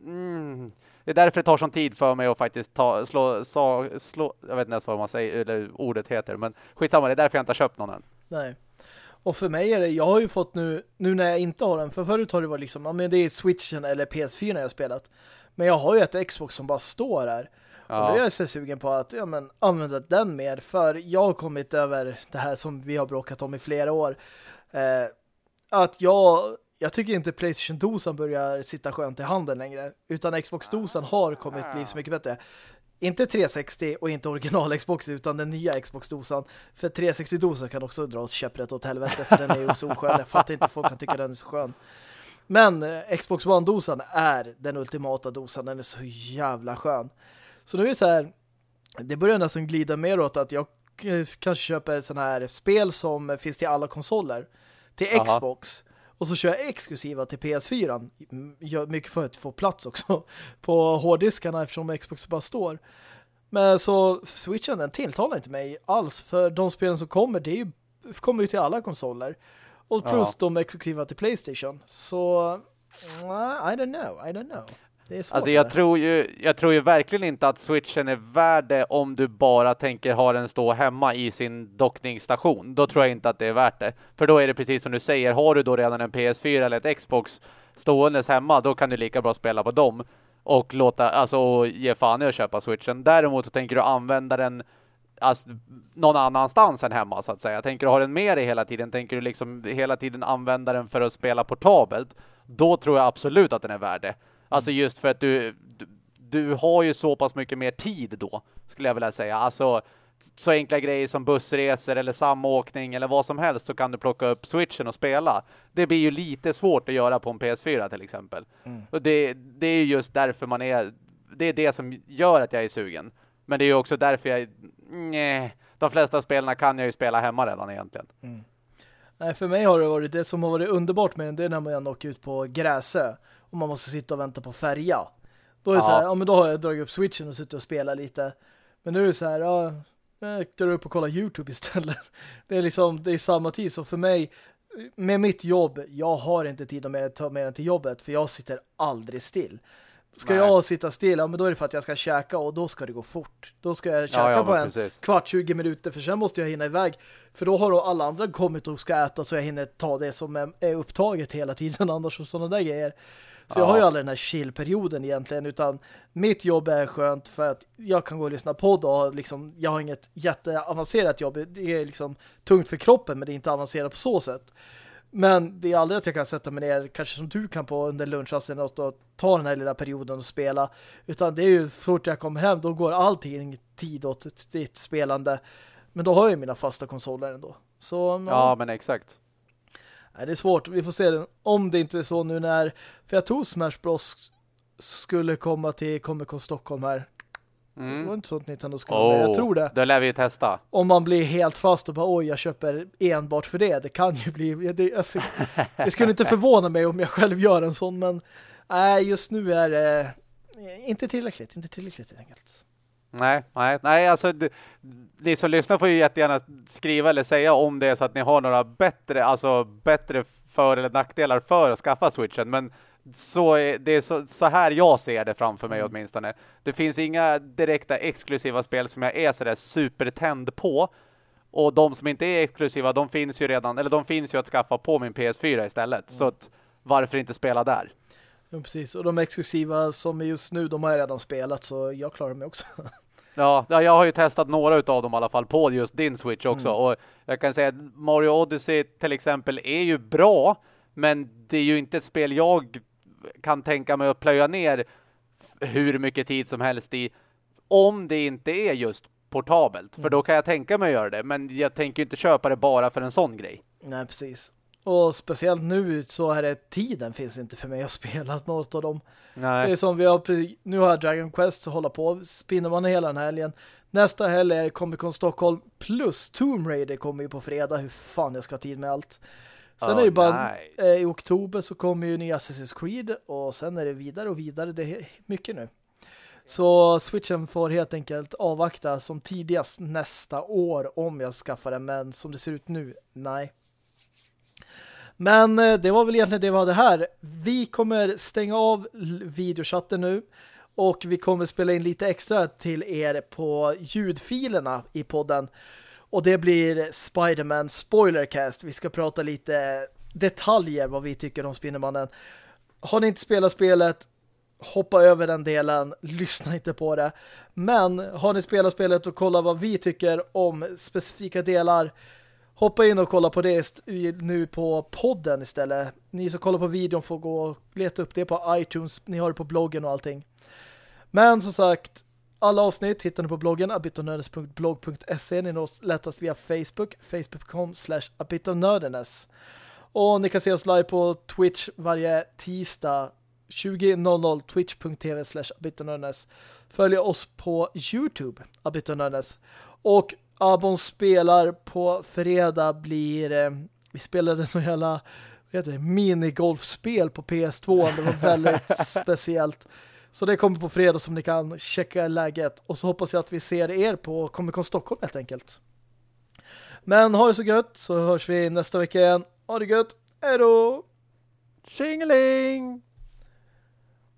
[SPEAKER 2] Mm, det är därför det tar sån tid för mig att faktiskt ta, slå, sa, slå... Jag vet inte ens vad man säger, eller ordet heter. Men skitsamma, det är därför jag inte har köpt någon än.
[SPEAKER 1] Nej. Och för mig är det, jag har ju fått nu, nu när jag inte har den, för förut har det varit liksom, ja men det är Switchen eller PS4 när jag har spelat. Men jag har ju ett Xbox som bara står där. Och
[SPEAKER 2] Ja.
[SPEAKER 1] då är jag så sugen på att ja, men, använda den mer. För jag har kommit över det här som vi har bråkat om i flera år. Eh, att jag, jag tycker inte Playstation-dosan börjar sitta skönt i handen längre. Utan Xbox-dosan har kommit bli så mycket bättre. Inte 360 och inte original Xbox utan den nya Xbox-dosan. För 360-dosan kan också dra käpprätt åt helvete för den är ju så oskön. Jag fattar inte folk kan tycka den är så skön. Men eh, Xbox One-dosan är den ultimata dosan. Den är så jävla skön. Så nu är det så här, det börjar nästan glida mer åt att jag k- kanske köper sån här spel som finns till alla konsoler. Till
[SPEAKER 2] Aha.
[SPEAKER 1] Och så kör jag exklusiva till PS4. M- Gör mycket för att få plats också [laughs] på hårddiskarna eftersom Xbox bara står. Men så Switchen den tilltalar inte mig alls för de spelen som kommer det är ju, kommer ju till alla konsoler. Och plus de exklusiva till Playstation. Så uh, I don't know, I don't know. Det är svårt.
[SPEAKER 2] Alltså jag tror, ju, jag tror ju verkligen inte att switchen är värd det om du bara tänker ha den stå hemma i sin dockningsstation. Då tror jag inte att det är värt det. För då är det precis som du säger, har du då redan en PS4 eller ett Xbox ståendes hemma, då kan du lika bra spela på dem och låta, alltså och ge fan i att köpa switchen. Däremot så tänker du använda den alltså, någon annanstans än hemma så att säga. Tänker du ha den med dig hela tiden, tänker du liksom hela tiden använda den för att spela portabelt, då tror jag absolut att den är värd det. Alltså just för att du, du, du har ju så pass mycket mer tid då, skulle jag vilja säga. Alltså så enkla grejer som bussresor eller samåkning eller vad som helst så kan du plocka upp switchen och spela. Det blir ju lite svårt att göra på en PS4 till exempel. Och det, det är ju just därför man är det är det som gör att jag är sugen. Men det är ju också därför jag, nej, de flesta spelarna kan jag ju spela hemma redan egentligen.
[SPEAKER 1] Mm. Nej, för mig har det varit det som har varit underbart med den, det är när man åker ut på Gräsö och man måste sitta och vänta på färja. Då är det ja. så här, ja men då har jag dragit upp switchen och suttit och spelat lite. Men nu är det så här, ja, jag drar upp och kollar Youtube istället. [laughs] Det är liksom, det är samma tid. Så för mig, med mitt jobb, jag har inte tid att ta med den till jobbet för jag sitter aldrig still. Ska Nej. jag sitta still, ja, men då är det för att jag ska käka och då ska det gå fort. Då ska jag käka ja, ja, på en precis. kvart, 20 minuter för sen måste jag hinna iväg. För då har då alla andra kommit och ska äta så jag hinner ta det som är upptaget hela tiden [laughs] annars och sådana där grejer. Så ja. jag har ju aldrig den här chill-perioden egentligen utan mitt jobb är skönt för att jag kan gå och lyssna på och liksom, jag har inget jätteavancerat jobb. Det är liksom tungt för kroppen men det är inte avancerat på så sätt. Men det är aldrig att jag kan sätta mig ner, kanske som du kan på under lunchrasten och ta den här lilla perioden och spela. Utan det är ju fort jag kommer hem, då går allting tid åt ditt spelande. Men då har jag mina fasta konsoler ändå. Så,
[SPEAKER 2] ja men exakt.
[SPEAKER 1] Nej, det är svårt. Vi får se om det inte är så nu när... För jag tror Smash Bros skulle komma till Comic Con Stockholm här. Mm. Det var inte så att Nintendo skulle oh, Jag tror det.
[SPEAKER 2] Det lär vi testa.
[SPEAKER 1] Om man blir helt fast och bara, oj, jag köper enbart för det. Det kan ju bli... Det, alltså, det skulle inte [laughs] förvåna mig om jag själv gör en sån, men nej, just nu är det inte tillräckligt. Inte tillräckligt helt enkelt.
[SPEAKER 2] Nej, nej, nej, alltså ni som lyssnar får ju jättegärna skriva eller säga om det är så att ni har några bättre, alltså bättre för- eller nackdelar för att skaffa switchen, men så är det är så, så, här jag ser det framför mig mm. åtminstone. Det finns inga direkta exklusiva spel som jag är sådär supertänd på. Och de som inte är exklusiva, de finns ju redan, eller de finns ju att skaffa på min PS4 istället. Mm. Så att, varför inte spela där?
[SPEAKER 1] Ja, precis. Och de exklusiva som är just nu, de har jag redan spelat så jag klarar mig också. [laughs]
[SPEAKER 2] Ja, jag har ju testat några av dem i alla fall på just din Switch också. Mm. Och jag kan säga att Mario Odyssey till exempel är ju bra, men det är ju inte ett spel jag kan tänka mig att plöja ner hur mycket tid som helst i om det inte är just portabelt. Mm. För då kan jag tänka mig att göra det. Men jag tänker inte köpa det bara för en sån grej.
[SPEAKER 1] Nej, precis. Och speciellt nu så är det tiden finns inte för mig att spela något av dem. Nej. Det är som vi har nu har Dragon Quest att hålla på. Spinner man hela den här helgen. Nästa helg är Comic Con Stockholm plus Tomb Raider kommer ju på fredag. Hur fan jag ska ha tid med allt. Sen oh, är det bara nice. eh, i oktober så kommer ju nya Assassin's Creed och sen är det vidare och vidare. Det är mycket nu. Så Switchen får helt enkelt avvakta som tidigast nästa år om jag skaffar den. Men som det ser ut nu, nej. Men eh, det var väl egentligen det vi hade här. Vi kommer stänga av videochatten nu och vi kommer spela in lite extra till er på ljudfilerna i podden. Och det blir Spiderman Spoilercast. Vi ska prata lite detaljer vad vi tycker om Spindelmannen. Har ni inte spelat spelet, hoppa över den delen, lyssna inte på det. Men har ni spelat spelet och kolla vad vi tycker om specifika delar hoppa in och kolla på det nu på podden istället. Ni som kollar på videon får gå och leta upp det på iTunes. Ni har det på bloggen och allting. Men som sagt, alla avsnitt hittar ni på bloggen abitonördenes.blog.se. Ni når lättast via Facebook, facebook.com slash abitonördenes. Och ni kan se oss live på Twitch varje tisdag 20.00 twitch.tv slash abitonördenes. Följ oss på Youtube, abitonördenes. Och Abon spelar på fredag blir eh, vi spelade någon jävla heter det, minigolfspel på PS2. Det var väldigt [laughs] speciellt. Så det kommer på fredag som ni kan checka läget. Och så hoppas jag att vi ser er på Comic Con Stockholm helt enkelt. Men ha det så gött så hörs vi nästa vecka igen. Ha det gött. Hej då!
[SPEAKER 2] Tjingeling!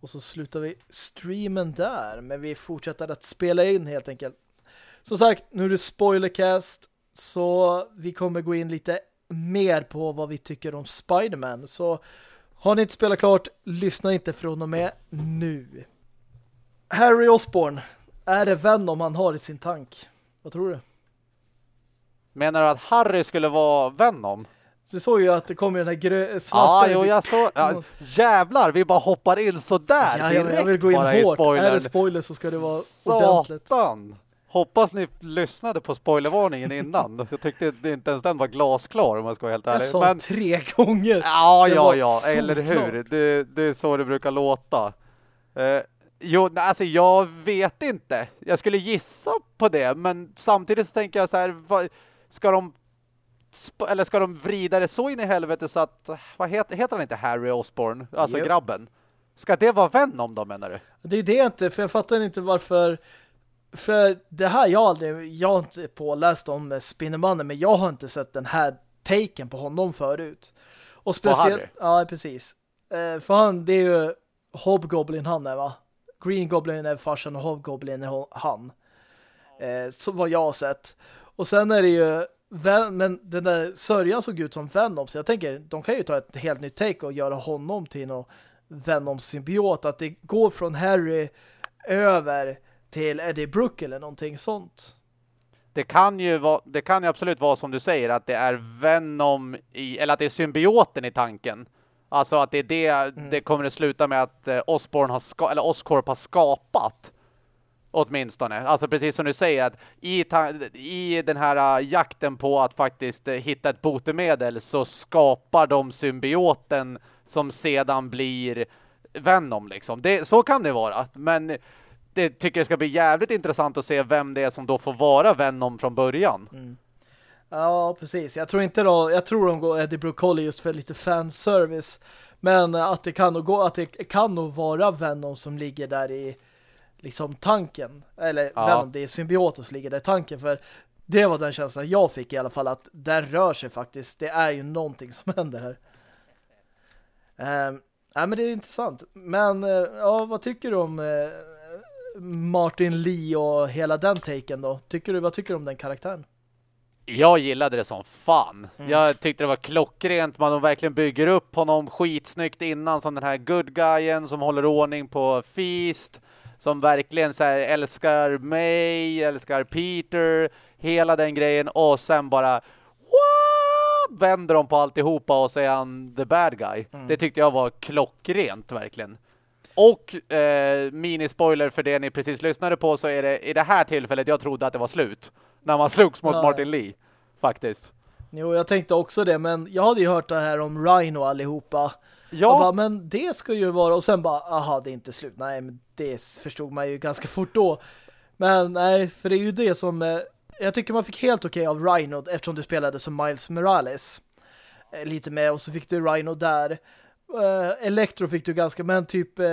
[SPEAKER 1] Och så slutar vi streamen där. Men vi fortsätter att spela in helt enkelt. Som sagt, nu är det spoilercast så vi kommer gå in lite mer på vad vi tycker om Spiderman. Så har ni inte spelat klart, lyssna inte från och med nu. Harry Osborn, är det Venom han har i sin tank? Vad tror du?
[SPEAKER 2] Menar du att Harry skulle vara Venom?
[SPEAKER 1] Du såg ju att det kom ju den här grö
[SPEAKER 2] svarta... Ah, jo, jag såg... Ja, jävlar, vi bara hoppar in så där ja, direkt jag vill gå in bara hårt.
[SPEAKER 1] Är det spoiler så ska det vara ordentligt.
[SPEAKER 2] Hoppas ni lyssnade på spoilervarningen innan. [laughs] Jag tyckte inte ens den var glasklar om jag ska vara helt ärlig. Jag
[SPEAKER 1] sa Men... tre gånger.
[SPEAKER 2] Ja, ja, ja, eller hur. Det, det, är så det brukar låta. Eh, Jo, alltså jag vet inte. Jag skulle gissa på det, men samtidigt så tänker jag så här, vad, ska de eller ska de vrida det så in i helvete så att, vad heter, heter han inte Harry Osborn? Alltså yep. grabben. Ska det vara vän om dem menar du?
[SPEAKER 1] Det är det inte, för jag fattar inte varför för det här, jag har aldrig, jag har inte påläst om Spinnermannen, men jag har inte sett den här taken på honom förut. Och speciellt, ja precis. Eh, för han, det är ju Hobgoblin han är va? Green Goblin är farsan och Hobgoblin är han. Eh, så vad jag har sett. Och sen är det ju men den där sörjan såg ut som Venom så jag tänker, de kan ju ta ett helt nytt take och göra honom till någon Venom-symbiot. Att det går från Harry över till Eddie Brooke eller någonting sånt.
[SPEAKER 2] Det kan ju vara, det kan ju absolut vara som du säger att det är Venom i, eller att det är symbioten i tanken. Alltså att det är det, mm. det kommer att sluta med att eh, Osborn har ska, eller Oscorp har skapat åtminstone. Alltså precis som du säger att i, i den här uh, jakten på att faktiskt uh, hitta ett botemedel så skapar de symbioten som sedan blir Venom liksom. Det, så kan det vara. Men det tycker jag ska bli jävligt intressant att se vem det är som då får vara Venom från början. Mm.
[SPEAKER 1] Ja, precis. Jag tror inte då, jag tror de går Eddie Broccoli just för lite fanservice. Men att det kan nog gå, att det kan nog vara Venom som ligger där i liksom tanken. Eller ja. Venom, det är symbioten som ligger där i tanken. För det var den känslan jag fick i alla fall att där rör sig faktiskt. Det är ju någonting som händer här. Um, ja, men det är intressant. Men uh, ja, vad tycker du om uh, Martin Lee och hela den taken då? Tycker du, vad tycker du om den karaktären?
[SPEAKER 2] Jag gillade det som fan. Mm. Jag tyckte det var klockrent. Man verkligen bygger upp honom skitsnyggt innan som den här good guyen som håller ordning på Feast. Som verkligen så här, älskar mig, älskar Peter. Hela den grejen. Och sen bara What? vänder de på alltihopa och säger han the bad guy. Mm. Det tyckte jag var klockrent verkligen. Och eh, minispoiler för det ni precis lyssnade på så är det i det här tillfället jag trodde att det var slut. När man slogs mot ja. Martin Lee, faktiskt.
[SPEAKER 1] Jo, jag tänkte också det, men jag hade ju hört det här om Rhino allihopa. Ja. Bara, men det ska ju vara, och sen bara, aha, det är inte slut. Nej, men det förstod man ju ganska fort då. Men nej, för det är ju det som, eh, jag tycker man fick helt okej okay av Rhino eftersom du spelade som Miles Morales. Eh, lite med, och så fick du Rhino där. Uh, Electro fick du ganska, men typ... Uh,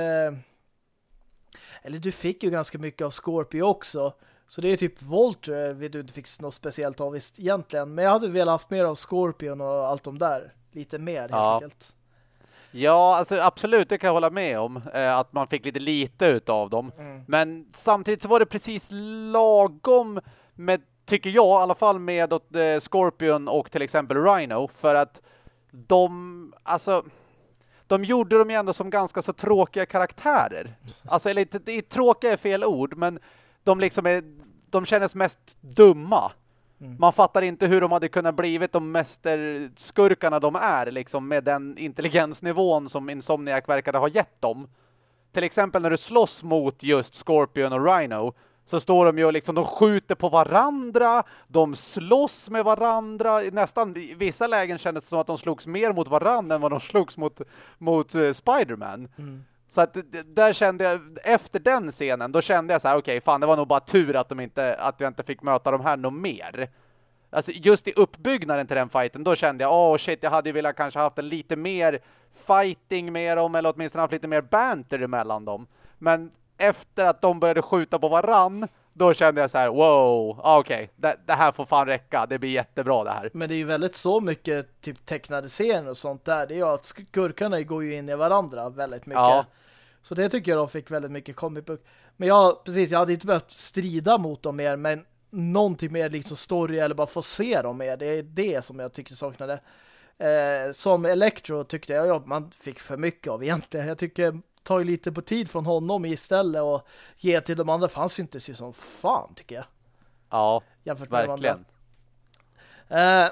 [SPEAKER 1] eller du fick ju ganska mycket av Scorpio också. Så det är typ Volt vet du inte fick något speciellt av egentligen. Men jag hade velat haft mer av Scorpion och allt de där. Lite mer helt ja. enkelt.
[SPEAKER 2] Ja, alltså absolut, det kan jag hålla med om. Eh, att man fick lite lite utav dem. Mm. Men samtidigt så var det precis lagom med, tycker jag, i alla fall med eh, Scorpion och till exempel Rhino. För att de, alltså de gjorde dem ju ändå som ganska så tråkiga karaktärer. Alltså, eller inte, tråkiga är fel ord, men de liksom är, de kändes mest dumma. Mm. Man fattar inte hur de hade kunnat blivit de mästerskurkarna de är, liksom med den intelligensnivån som Insomniac verkade ha gett dem. Till exempel när du slåss mot just Scorpion och Rhino så står de ju och liksom, de skjuter på varandra, de slåss med varandra. Nästan i vissa lägen kändes det som att de slogs mer mot varandra än vad de slogs mot, mot uh, Spiderman. Mm. Så att där kände jag, efter den scenen, då kände jag så här, okej, okay, fan det var nog bara tur att de inte, att jag inte fick möta de här något mer. Alltså just i uppbyggnaden till den fighten, då kände jag, åh oh, shit, jag hade ju velat kanske haft en lite mer fighting med dem, eller åtminstone haft lite mer banter emellan dem. Men efter att de började skjuta på varann, då kände jag så här, wow, okej, okay, det, det, här får fan räcka, det blir jättebra det här.
[SPEAKER 1] Men det är ju väldigt så mycket typ tecknade scener och sånt där, det är ju att skurkarna går ju in i varandra väldigt mycket. Ja. Så det tycker jag de fick väldigt mycket comic book. Men jag, precis, jag hade inte behövt strida mot dem mer, men någonting mer liksom story eller bara få se dem mer, det är det som jag tycker saknade. Eh, som Electro tyckte jag, ja, man fick för mycket av egentligen. Jag tycker tar ju lite på tid från honom istället och ge till de andra fanns inte sig som fan tycker jag.
[SPEAKER 2] Ja, Jämfört verkligen.
[SPEAKER 1] Eh,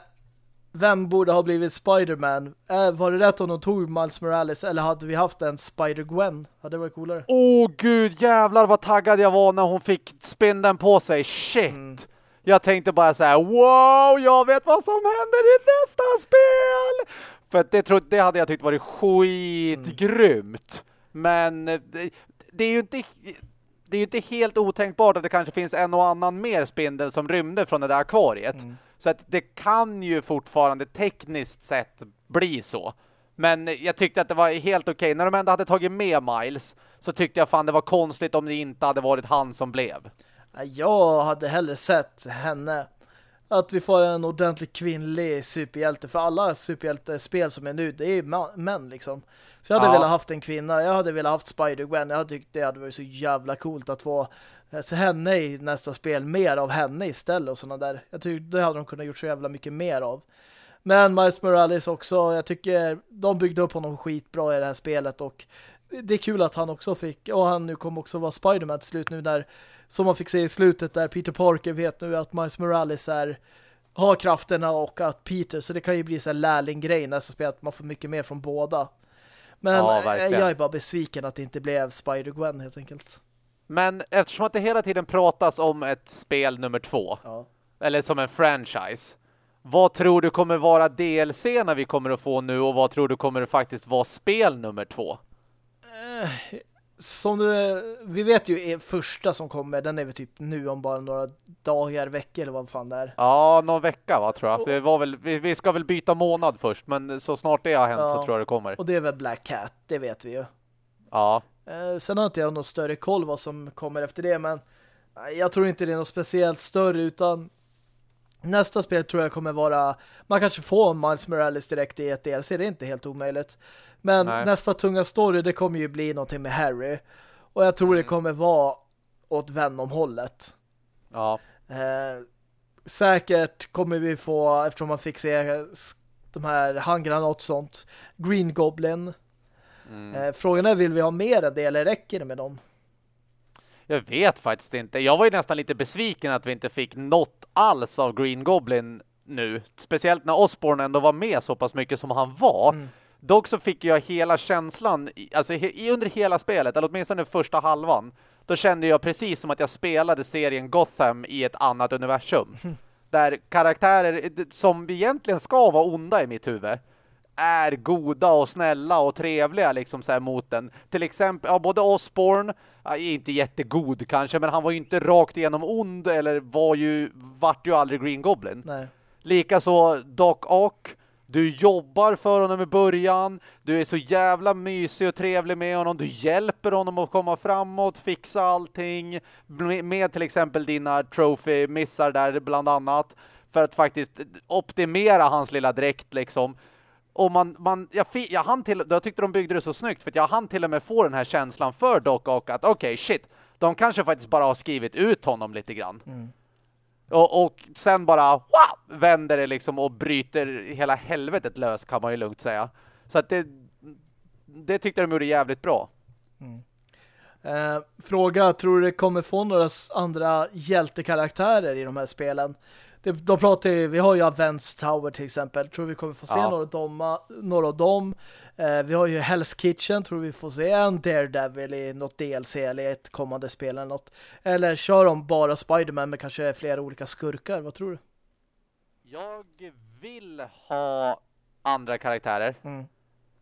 [SPEAKER 1] vem borde ha blivit Spider-Man? Eh, var det rätt om de tog Miles Morales eller hade vi haft en Spider-Gwen? Hade det varit coolare?
[SPEAKER 2] Åh oh, gud, jävlar vad taggad jag var när hon fick spindeln på sig. Shit! Mm. Jag tänkte bara så här, wow, jag vet vad som händer i nästa spel! För det, det hade jag tyckt varit skitgrymt. Mm. Men eh, det är ju inte det är ju inte helt otänkbart att det kanske finns en och annan mer spindel som rymde från det där akvariet. Mm. Så att det kan ju fortfarande tekniskt sett bli så. Men jag tyckte att det var helt okej. Okay. När de ändå hade tagit med Miles så tyckte jag fan det var konstigt om det inte hade varit han som blev.
[SPEAKER 1] Jag hade hellre sett henne. Att vi får en ordentlig kvinnlig superhjälte. För alla superhjältespel som är nu, det är män liksom. Så jag hade ja. velat haft en kvinna. Jag hade velat haft Spider-Gwen. Jag hade tyckt det hade varit så jävla coolt att få eh, henne i nästa spel. Mer av henne istället och sådana där. Jag tycker det hade de kunnat gjort så jävla mycket mer av. Men Miles Morales också, jag tycker de byggde upp honom skitbra i det här spelet och det är kul att han också fick, och han nu kommer också vara Spiderman till slut nu där, som man fick se i slutet där Peter Parker vet nu att Miles Morales är har krafterna och att Peter, så det kan ju bli så här lärlinggrej nästa spel att man får mycket mer från båda. Men ja, jag är bara besviken att det inte blev Spider-Gwen helt enkelt.
[SPEAKER 2] Men eftersom att det hela tiden pratas om ett spel nummer två, ja. eller som en franchise, vad tror du kommer vara DLC när vi kommer att få nu och vad tror du kommer att faktiskt vara spel nummer två?
[SPEAKER 1] Som du, vi vet ju första som kommer, den är väl typ nu om bara några dagar, veckor eller vad fan det är.
[SPEAKER 2] Ja, någon vecka va tror jag. Vi, var väl, vi, vi ska väl byta månad först, men så snart det har hänt ja, så tror jag det kommer.
[SPEAKER 1] Och det är väl Black Cat, det vet vi ju.
[SPEAKER 2] Ja.
[SPEAKER 1] Eh, sen har inte jag någon större koll vad som kommer efter det, men jag tror inte det är något speciellt större utan nästa spel tror jag kommer vara man kanske får Miles Morales direkt i ett DLC, det är inte helt omöjligt. Men Nej. nästa tunga story det kommer ju bli någonting med Harry. Och jag tror mm. det kommer vara åt Venom-hållet.
[SPEAKER 2] Ja.
[SPEAKER 1] Eh, säkert kommer vi få, eftersom man fick se de här handgranat och sånt, Green Goblin. Mm. Eh, frågan är, vill vi ha mer än det eller räcker det med dem?
[SPEAKER 2] Jag vet faktiskt inte. Jag var ju nästan lite besviken att vi inte fick något alls av Green Goblin nu. Speciellt när Osborn ändå var med så pass mycket som han var. Mm. Dock så fick jag hela känslan, alltså he under hela spelet, eller åtminstone första halvan, då kände jag precis som att jag spelade serien Gotham i ett annat universum. [laughs] Där karaktärer som egentligen ska vara onda i mitt huvud är goda och snälla och trevliga liksom så här mot den. Till exempel, ja, både Osborn är inte jättegod kanske, men han var ju inte rakt igenom ond eller var ju, vart ju aldrig Green Goblin.
[SPEAKER 1] Nej.
[SPEAKER 2] Likaså Doc Ock du jobbar för honom i början. Du är så jävla mysig och trevlig med honom. Du hjälper honom att komma framåt, fixa allting. Med till exempel dina trophy-missar där bland annat. För att faktiskt optimera hans lilla dräkt liksom. Och man, man jag, jag hann till, jag tyckte de byggde det så snyggt för att jag hann till och med få den här känslan för Doc och att okej, okay, shit, de kanske faktiskt bara har skrivit ut honom lite grann. Mm. Och, och sen bara wow, vänder det liksom och bryter hela helvetet lös kan man ju lugnt säga. Så att det, det tyckte de gjorde jävligt bra.
[SPEAKER 1] Mm. Eh, fråga, tror du det kommer få några andra hjältekaraktärer i de här spelen? Det, de pratar ju, vi har ju Avents Tower till exempel. Tror vi kommer få se ja. några, dem, några av dem. Eh, vi har ju Hell's Kitchen. Tror vi får se en Daredevil i något DLC eller ett kommande spel eller något. Eller kör de bara Spiderman med kanske flera olika skurkar. Vad tror du?
[SPEAKER 2] Jag vill ha andra karaktärer.
[SPEAKER 1] Mm.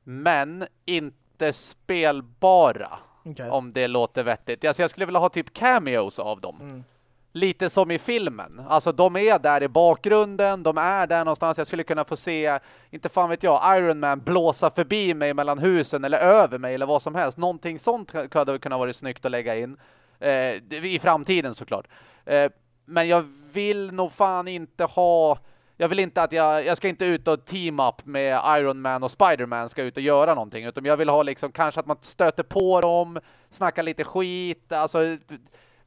[SPEAKER 2] Men inte spelbara. Okay. Om det låter vettigt. Alltså jag skulle vilja ha typ cameos av dem. Mm lite som i filmen. Alltså de är där i bakgrunden, de är där någonstans. Jag skulle kunna få se, inte fan vet jag, Iron Man blåsa förbi mig mellan husen eller över mig eller vad som helst. Någonting sånt hade kunnat vara snyggt att lägga in. Eh, I framtiden såklart. Eh, men jag vill nog fan inte ha... Jag vill inte att jag... Jag ska inte ut och team up med Iron Man och Spiderman ska ut och göra någonting. Utan jag vill ha liksom kanske att man stöter på dem, snackar lite skit. Alltså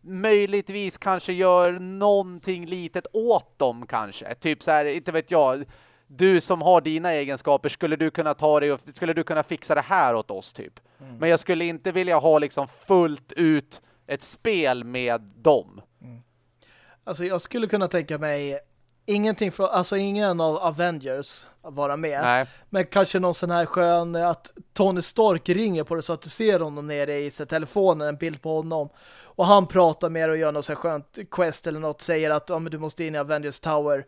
[SPEAKER 2] möjligtvis kanske gör någonting litet åt dem kanske. Typ så här, inte vet jag, du som har dina egenskaper, skulle du kunna ta dig och skulle du kunna fixa det här åt oss typ. Mm. Men jag skulle inte vilja ha liksom fullt ut ett spel med dem. Mm.
[SPEAKER 1] Alltså jag skulle kunna tänka mig ingenting från, alltså ingen av Avengers vara med.
[SPEAKER 2] Nej.
[SPEAKER 1] Men kanske någon sån här skön att Tony Stark ringer på det så att du ser honom nere i telefonen, en bild på honom. Och han pratar med och gör något så här skönt quest eller något, säger att men du måste in i Avengers Tower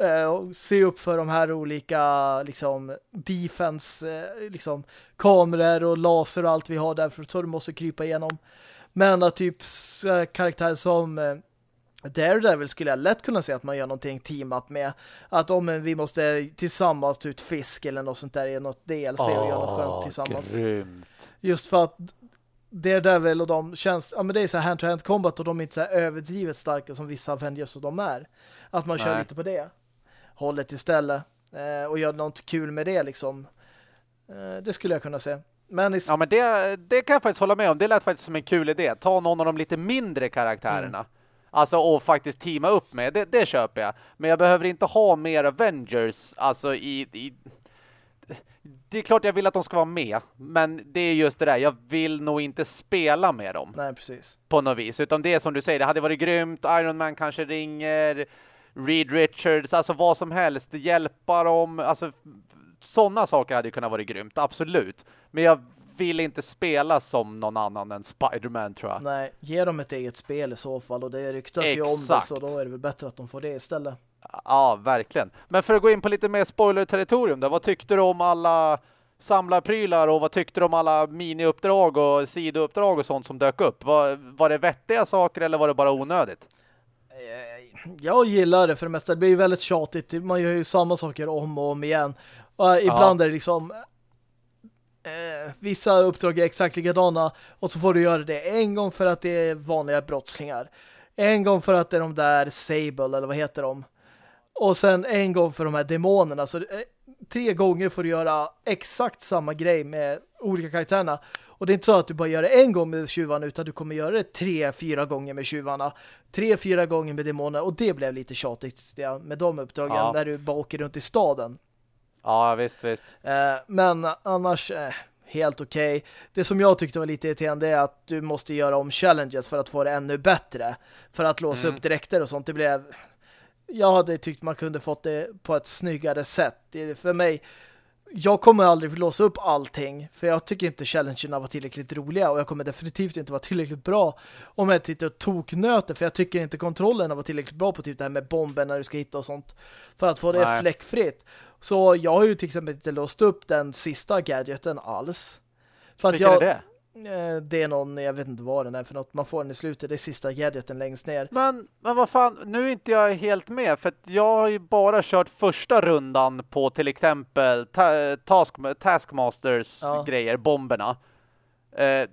[SPEAKER 1] eh, och se upp för de här olika liksom defense eh, liksom kameror och laser och allt vi har där för så du måste krypa igenom. Men att typ eh, karaktärer som eh, Daredevil skulle jag lätt kunna se att man gör någonting teamat med. Att om vi måste tillsammans ta ut fisk eller något sånt där i något DLC och göra något skönt tillsammans.
[SPEAKER 2] Grymt.
[SPEAKER 1] Just för att Daredevil och de känns, ja men det är så här hand-to-hand combat och de är inte så här överdrivet starka som vissa Avengers och de är. Att man kör
[SPEAKER 2] Nej.
[SPEAKER 1] lite på det hållet istället. Eh, och gör något kul med det liksom. Eh, det skulle jag kunna se. Men
[SPEAKER 2] Ja, men det, det kan jag faktiskt hålla med om. Det lät faktiskt som en kul idé. Ta någon av de lite mindre karaktärerna.
[SPEAKER 1] Mm.
[SPEAKER 2] Alltså och faktiskt teama upp med. Det, det köper jag. Men jag behöver inte ha mer Avengers. Alltså i, i... Det är klart jag vill att de ska vara med. Men det är just det där. Jag vill nog inte spela med dem
[SPEAKER 1] nej precis.
[SPEAKER 2] på något vis. Utan det är som du säger. Det hade varit grymt. Iron Man kanske ringer. Reed Richards. Alltså vad som helst. Hjälpa dem. Alltså sådana saker hade ju kunnat vara grymt. Absolut. Men jag vill inte spela som någon annan än Spider-Man tror jag.
[SPEAKER 1] Nej, ge dem ett eget spel i så fall och det ryktas ju om det
[SPEAKER 2] Exakt.
[SPEAKER 1] så då är det väl bättre att de får det istället.
[SPEAKER 2] Ja, verkligen. Men för att gå in på lite mer spoiler-territorium då. Vad tyckte du om alla samlarprylar och vad tyckte du om alla miniuppdrag och sidouppdrag och sånt som dök upp? Var, var det vettiga saker eller var det bara onödigt?
[SPEAKER 1] Eh, Jag gillar det för det mesta. Det blir ju väldigt tjatigt. Man gör ju samma saker om och om igen. Och ibland är det liksom eh, vissa uppdrag är exakt likadana och så får du göra det en gång för att det är vanliga brottslingar. En gång för att det är de där Sable eller vad heter de? Och sen en gång för de här demonerna. Så eh, tre gånger får du göra exakt samma grej med olika karaktärerna. Och det är inte så att du bara gör det en gång med tjuvarna utan du kommer göra det tre, fyra gånger med tjuvarna. Tre, fyra gånger med demonerna. Och det blev lite tjatigt ja, med de uppdragen
[SPEAKER 2] Ja.
[SPEAKER 1] när du bara åker runt i staden.
[SPEAKER 2] Ja, visst, visst.
[SPEAKER 1] Eh, men annars eh, helt okej. Det som jag tyckte var lite irriterande är att du måste göra om challenges för att få det ännu bättre. För att låsa upp direkter och sånt. Det blev... Jag hade tyckt man kunde fått det på ett snyggare sätt. Det, för mig... Jag kommer aldrig låsa upp allting för jag tycker inte challengerna var tillräckligt roliga och jag kommer definitivt inte vara tillräckligt bra om jag tittar och toknöter för jag tycker inte kontrollerna var tillräckligt bra på typ det här med bomben när du ska hitta och sånt för att få det
[SPEAKER 2] Nej.
[SPEAKER 1] fläckfritt. Så jag har ju till exempel inte låst upp den sista gadgeten alls. För att
[SPEAKER 2] Vilken
[SPEAKER 1] jag,
[SPEAKER 2] är det?
[SPEAKER 1] Eh, det är någon, jag vet inte vad den är för något. Man får den i slutet, det är sista gadgeten längst ner.
[SPEAKER 2] Men, men vad fan, nu är inte jag helt med för jag har ju bara kört första rundan på till exempel ta task Taskmasters
[SPEAKER 1] Ja.
[SPEAKER 2] grejer, bomberna. Eh,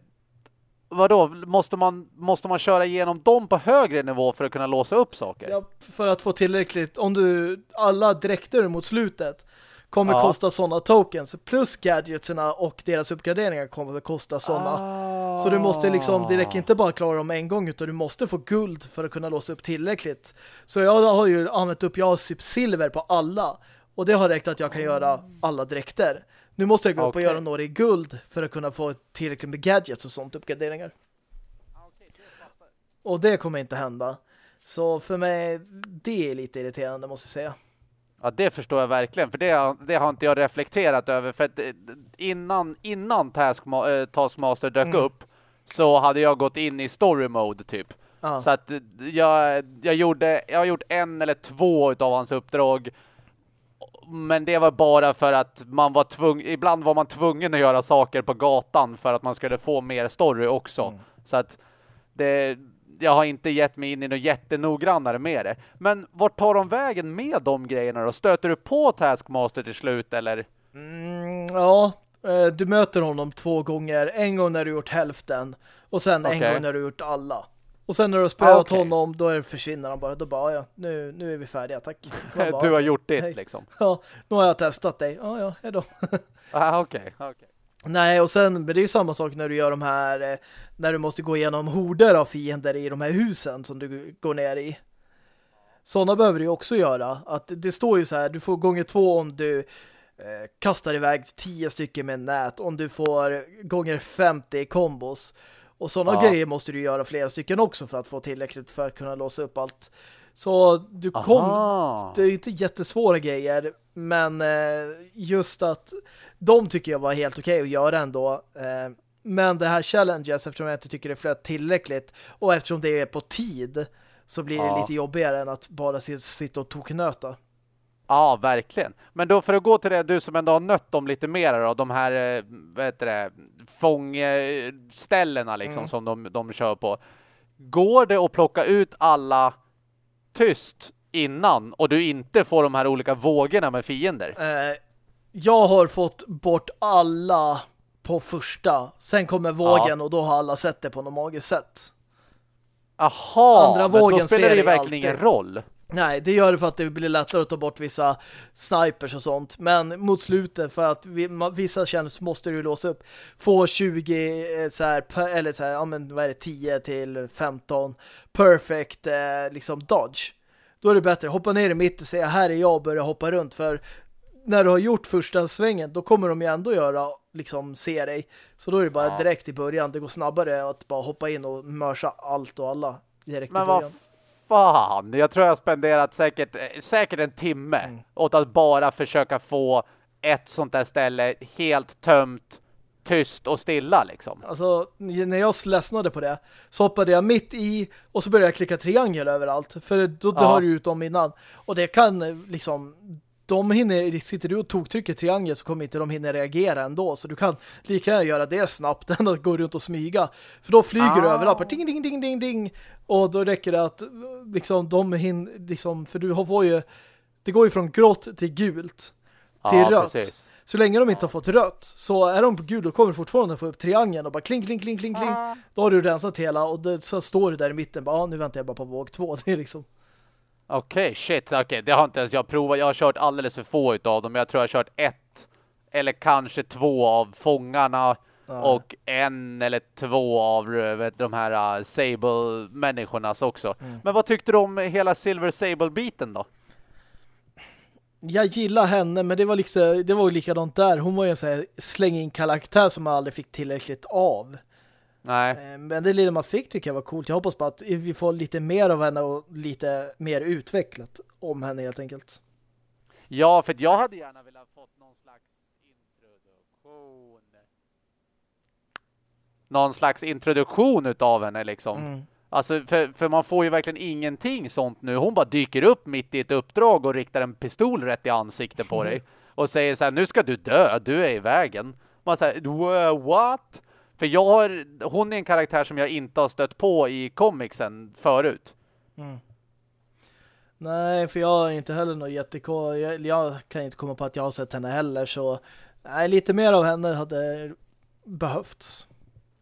[SPEAKER 2] vadå, måste man, måste man köra igenom dem på högre nivå för att kunna låsa upp saker?
[SPEAKER 1] Ja, för att få tillräckligt, om du, alla dräkter mot slutet kommer
[SPEAKER 2] Ja.
[SPEAKER 1] kosta sådana tokens. Plus gadgetserna och deras uppgraderingar kommer att kosta sådana. Så du måste liksom, det räcker inte bara klara dem en gång utan du måste få guld för att kunna låsa upp tillräckligt. Så jag har ju använt upp, jag har typ silver på alla. Och det har räckt att jag kan göra alla dräkter. Nu måste jag gå upp och göra några i guld för att kunna få tillräckligt med gadgets och sånt uppgraderingar. Och det kommer inte hända. Så för mig, det är lite irriterande måste jag säga.
[SPEAKER 2] Ja, det förstår jag verkligen. För det, det har inte jag reflekterat över. För att eh, innan, innan Taskma eh, Taskmaster dök
[SPEAKER 1] Mm.
[SPEAKER 2] upp så hade jag gått in i story mode typ.
[SPEAKER 1] Ja.
[SPEAKER 2] Så att eh, jag, jag, gjorde, jag har gjort en eller två utav hans uppdrag. Men det var bara för att man var tvungen, ibland var man tvungen att göra saker på gatan för att man skulle få mer story också.
[SPEAKER 1] Mm.
[SPEAKER 2] Så att det, jag har inte gett mig in i något jättenoggrannare med det. Men vart tar de vägen med de grejerna då? Stöter du på Taskmaster till slut eller?
[SPEAKER 1] Mm, ja, eh, du möter honom två gånger. En gång när du gjort hälften och sen en
[SPEAKER 2] Okej.
[SPEAKER 1] gång när du gjort alla. Och sen när du har spöat
[SPEAKER 2] Ah, okej.
[SPEAKER 1] honom, då är, försvinner han bara. Då bara, ja, nu, nu är vi färdiga, tack. [laughs] Bara,
[SPEAKER 2] du har gjort ditt liksom.
[SPEAKER 1] Ja, nu har jag testat dig. Ja, ja, hejdå. [laughs]
[SPEAKER 2] Ah, Okej, okej.
[SPEAKER 1] Nej, och sen, men det är ju samma sak när du gör de här, eh, när du måste gå igenom horder av fiender i de här husen som du går ner i. Sådana behöver du också göra. Att det står ju så här, du får gånger två om du eh, kastar iväg 10 stycken med nät. Om du får gånger 50 i kombos. Och sådana
[SPEAKER 2] Ja.
[SPEAKER 1] grejer måste du göra flera stycken också för att få tillräckligt för att kunna låsa upp allt. Så du kom...
[SPEAKER 2] Aha.
[SPEAKER 1] Det är inte jättesvåra grejer, men eh, just att de tycker jag var helt okej att göra ändå. Eh, men det här challenges, eftersom jag inte tycker det flöt tillräckligt och eftersom det är på tid så blir det
[SPEAKER 2] Ja.
[SPEAKER 1] lite jobbigare än att bara sit- sitta och toknöta.
[SPEAKER 2] Ja, verkligen. Men då för att gå till det, du som ändå har nött dem lite mer då, de här, eh, vad heter det, fångställena liksom
[SPEAKER 1] Mm.
[SPEAKER 2] som de, de kör på. Går det att plocka ut alla tyst innan och du inte får de här olika vågorna med fiender?
[SPEAKER 1] Eh, jag har fått bort alla på första. Sen kommer vågen och då har alla sett det på något magiskt sätt.
[SPEAKER 2] Aha,
[SPEAKER 1] Andra
[SPEAKER 2] men
[SPEAKER 1] vågen
[SPEAKER 2] då spelar det ju verkligen ingen roll.
[SPEAKER 1] Nej, det gör det för att det blir lättare att ta bort vissa snipers och sånt. Men mot slutet, för att vissa tjänster måste du låsa upp. Få 20, eh, så här, eller så här, ja men vad är det, 10 till 15 perfect eh, liksom dodge. Då är det bättre. Hoppa ner i mitten och säga här är jag och börja hoppa runt. För när du har gjort första svängen, då kommer de ju ändå göra, liksom se dig. Så då är det bara
[SPEAKER 2] Ja.
[SPEAKER 1] direkt i början. Det går snabbare att bara hoppa in och mörsa allt och alla direkt i
[SPEAKER 2] Men
[SPEAKER 1] början.
[SPEAKER 2] vad fan, jag tror jag har spenderat säkert, säkert en timme
[SPEAKER 1] Mm.
[SPEAKER 2] åt att bara försöka få ett sånt där ställe helt tömt, tyst och stilla liksom.
[SPEAKER 1] Alltså, när jag ledsnade på det så hoppade jag mitt i och så började jag klicka triangel överallt. För då
[SPEAKER 2] Ja.
[SPEAKER 1] dör ju ut dem innan. Och det kan liksom... De hinner, sitter du och togtrycker triangel så kommer inte de hinna reagera ändå. Så du kan lika gärna göra det snabbt [laughs] än att gå runt och smyga. För då flyger du
[SPEAKER 2] Ah.
[SPEAKER 1] överallt. Bara ding, ding, ding, ding, ding. Och då räcker det att liksom de hinner... Liksom, för du har- ju... Det går ju från grått till gult. Till
[SPEAKER 2] ja,
[SPEAKER 1] rött.
[SPEAKER 2] precis.
[SPEAKER 1] Så länge de inte har fått rött så är de på gul och kommer du fortfarande få upp triangeln och bara kling, kling, kling, kling, kling. Då har du rensat hela och det, så står du där i mitten bara, ah, nu väntar jag bara på våg två. [laughs] Det är liksom,
[SPEAKER 2] Okej, shit, okej, det har inte ens jag provat. Jag har kört alldeles för få utav dem. Jag tror jag har kört ett eller kanske två av fångarna
[SPEAKER 1] Ja.
[SPEAKER 2] och en eller två av eh, vet, de här uh, Sable-människornas också.
[SPEAKER 1] Mm.
[SPEAKER 2] Men vad tyckte du om hela Silver Sable-biten då?
[SPEAKER 1] jag gillar henne men det var liksom, det var likadant där. Hon var ju en sån här släng in karaktär som man aldrig fick tillräckligt av.
[SPEAKER 2] Nej.
[SPEAKER 1] Eh, Men det lilla man fick tycker jag var coolt. Jag hoppas på att vi får lite mer av henne och lite mer utvecklat om henne helt enkelt.
[SPEAKER 2] Ja, för jag hade gärna velat fått någon slags introduktion. Någon slags introduktion utav henne liksom.
[SPEAKER 1] Mm.
[SPEAKER 2] Alltså, för, för man får ju verkligen ingenting sånt nu. Hon bara dyker upp mitt i ett uppdrag och riktar en pistol rätt i ansiktet på dig. Och säger så här, nu ska du dö, du är i vägen. Man säger, "Wha- what? För jag har, hon är en karaktär som jag inte har stött på i comicsen förut.
[SPEAKER 1] Mm. Nej, för jag är inte heller någon jättekoll. Jag, jag kan inte komma på att jag har sett henne heller. Så nej, lite mer av henne hade behövts.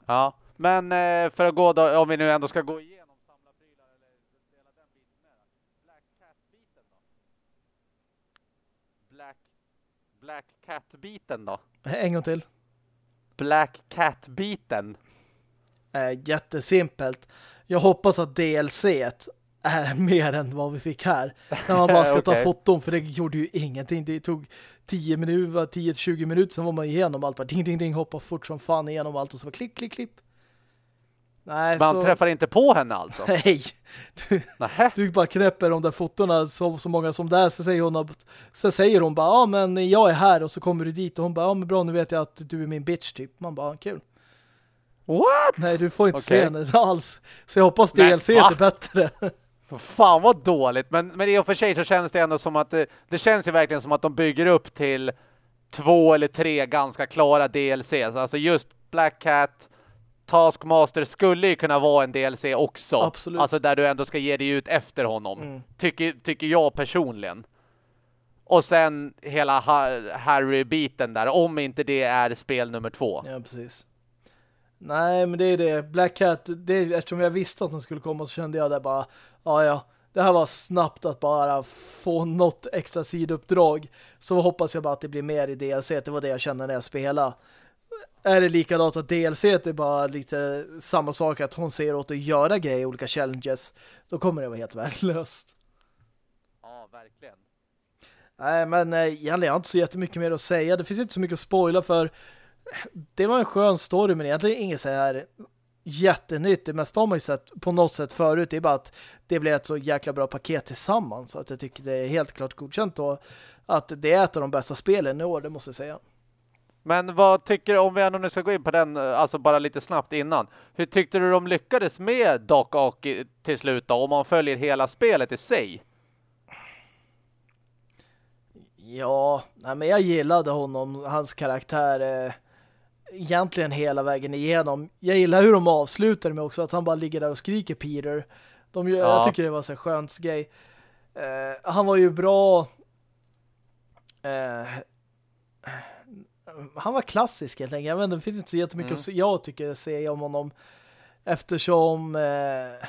[SPEAKER 2] Ja, men eh, för att gå då, om vi nu ändå ska gå igenom samla prylar eller dela den biten med. Black Cat-biten då? Black, Black Cat-biten då?
[SPEAKER 1] En gång till.
[SPEAKER 2] Black Cat-biten.
[SPEAKER 1] Eh, jättesimpelt. Jag hoppas att DLC är [laughs] mer än vad vi fick här. När man bara [laughs] ska ta
[SPEAKER 2] Okej.
[SPEAKER 1] foton för det gjorde ju ingenting. Det tog 10 minuter, 10-20 minuter sen var man igenom allt. Bara ding, ding, ding, hoppa fort som fan igenom allt och så bara klick, klick, klick. Nej,
[SPEAKER 2] Man
[SPEAKER 1] så...
[SPEAKER 2] träffar inte på henne alltså? [laughs]
[SPEAKER 1] Nej, du,
[SPEAKER 2] Nähä.
[SPEAKER 1] du bara knäpper de där fotona så, så många som det är. Så säger hon, så säger hon bara, ja men jag är här och så kommer du dit och hon bara, ja men bra nu vet jag att du är min bitch typ. Man bara, kul.
[SPEAKER 2] What?
[SPEAKER 1] Nej, du får inte
[SPEAKER 2] Okej.
[SPEAKER 1] se henne alls. Så jag hoppas DLC är bättre.
[SPEAKER 2] Fan vad dåligt. Men, men i och för sig så känns det ändå som att det, det känns ju verkligen som att de bygger upp till två eller tre ganska klara DLCs. Alltså just Black Cat, Taskmaster skulle ju kunna vara en DLC också.
[SPEAKER 1] Absolut.
[SPEAKER 2] Alltså där du ändå ska ge dig ut efter honom.
[SPEAKER 1] Mm.
[SPEAKER 2] Tycker, tycker jag personligen. Och sen hela ha Harry-biten där, om inte det är spel nummer två.
[SPEAKER 1] Ja, precis. Nej, men det är det. Black Cat, det är, eftersom jag visste att den skulle komma så kände jag där bara, ja ja, det här var snabbt att bara få något extra sidouppdrag. Så hoppas jag bara att det blir mer i DLC. Det var det jag kände när jag spelade. Är det likadant att DLC är bara lite samma sak att hon ser åt att göra grejer, olika challenges, då kommer det vara helt [laughs] värdelöst.
[SPEAKER 2] Ja, verkligen.
[SPEAKER 1] Nej, men eh, egentligen jag har inte så jättemycket mer att säga. Det finns inte så mycket att spoila för [sniffs] det var en skön story, men egentligen inget så här jättenytt. Det mesta har man ju sett på något sätt förut. Det är bara att det blev ett så jäkla bra paket tillsammans. Så att jag tycker det är helt klart godkänt då att det är ett av de bästa spelen i år, det måste jag säga.
[SPEAKER 2] Men vad tycker du, om vi ändå nu ska gå in på den, alltså bara lite snabbt innan. Hur tyckte du de lyckades med Doc Ock till slut då, om man följer hela spelet i sig?
[SPEAKER 1] Ja, nej, men jag gillade honom, hans karaktär eh, egentligen hela vägen igenom. Jag gillar hur de avslutar med också, att han bara ligger där och skriker Peter. De, ja. Jag tycker det var så skönt grej. Eh, han var ju bra eh, han var klassisk helt enkelt. Jag vet inte, det finns inte så jättemycket mm. jag tycker säga om honom eftersom eh,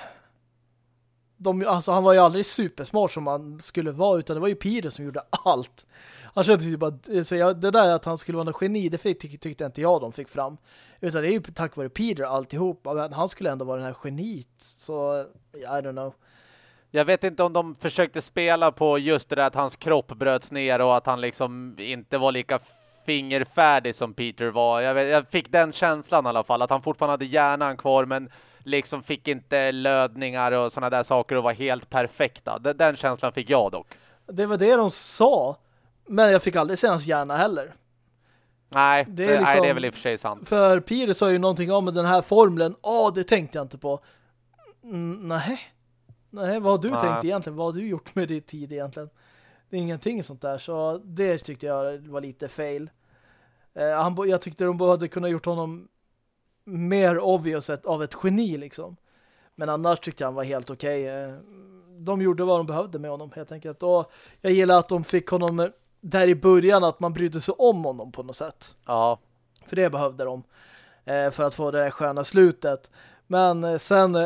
[SPEAKER 1] de, alltså han var ju aldrig supersmart som han skulle vara utan det var ju Peter som gjorde allt. Han kände ju bara, så jag, det där att han skulle vara en geni, det fick, tyck, tyckte inte jag de fick fram. Utan det är ju tack vare Peter alltihop. Men han skulle ändå vara den här genit. Så, I don't know.
[SPEAKER 2] Jag vet inte om de försökte spela på just det där att hans kropp bröts ner och att han liksom inte var lika fingerfärdig som Peter var. Jag, vet, jag fick den känslan i alla fall, att han fortfarande hade hjärnan kvar men liksom fick inte lödningar och sådana där saker och var helt perfekta. Den, den känslan fick jag dock.
[SPEAKER 1] Det var det de sa, men jag fick aldrig se hans hjärna heller.
[SPEAKER 2] Nej, det är, det, liksom, nej, det är väl i och för sig sant.
[SPEAKER 1] För Peter sa ju någonting om den här formeln. Ja, det tänkte jag inte på. Mm, nej. Nej, vad har du Nej. tänkt egentligen? Vad har du gjort med din tid egentligen? Ingenting sånt där. Så det tyckte jag var lite fail. Eh, han, jag tyckte de hade kunnat gjort honom mer obvious av ett geni liksom. Men annars tyckte jag han var helt okej. Okay. Eh, de gjorde vad de behövde med honom helt enkelt. Och jag gillar att de fick honom där i början att man brydde sig om honom på något sätt.
[SPEAKER 2] Ja.
[SPEAKER 1] För det behövde de. Eh, för att få det sköna slutet. Men sen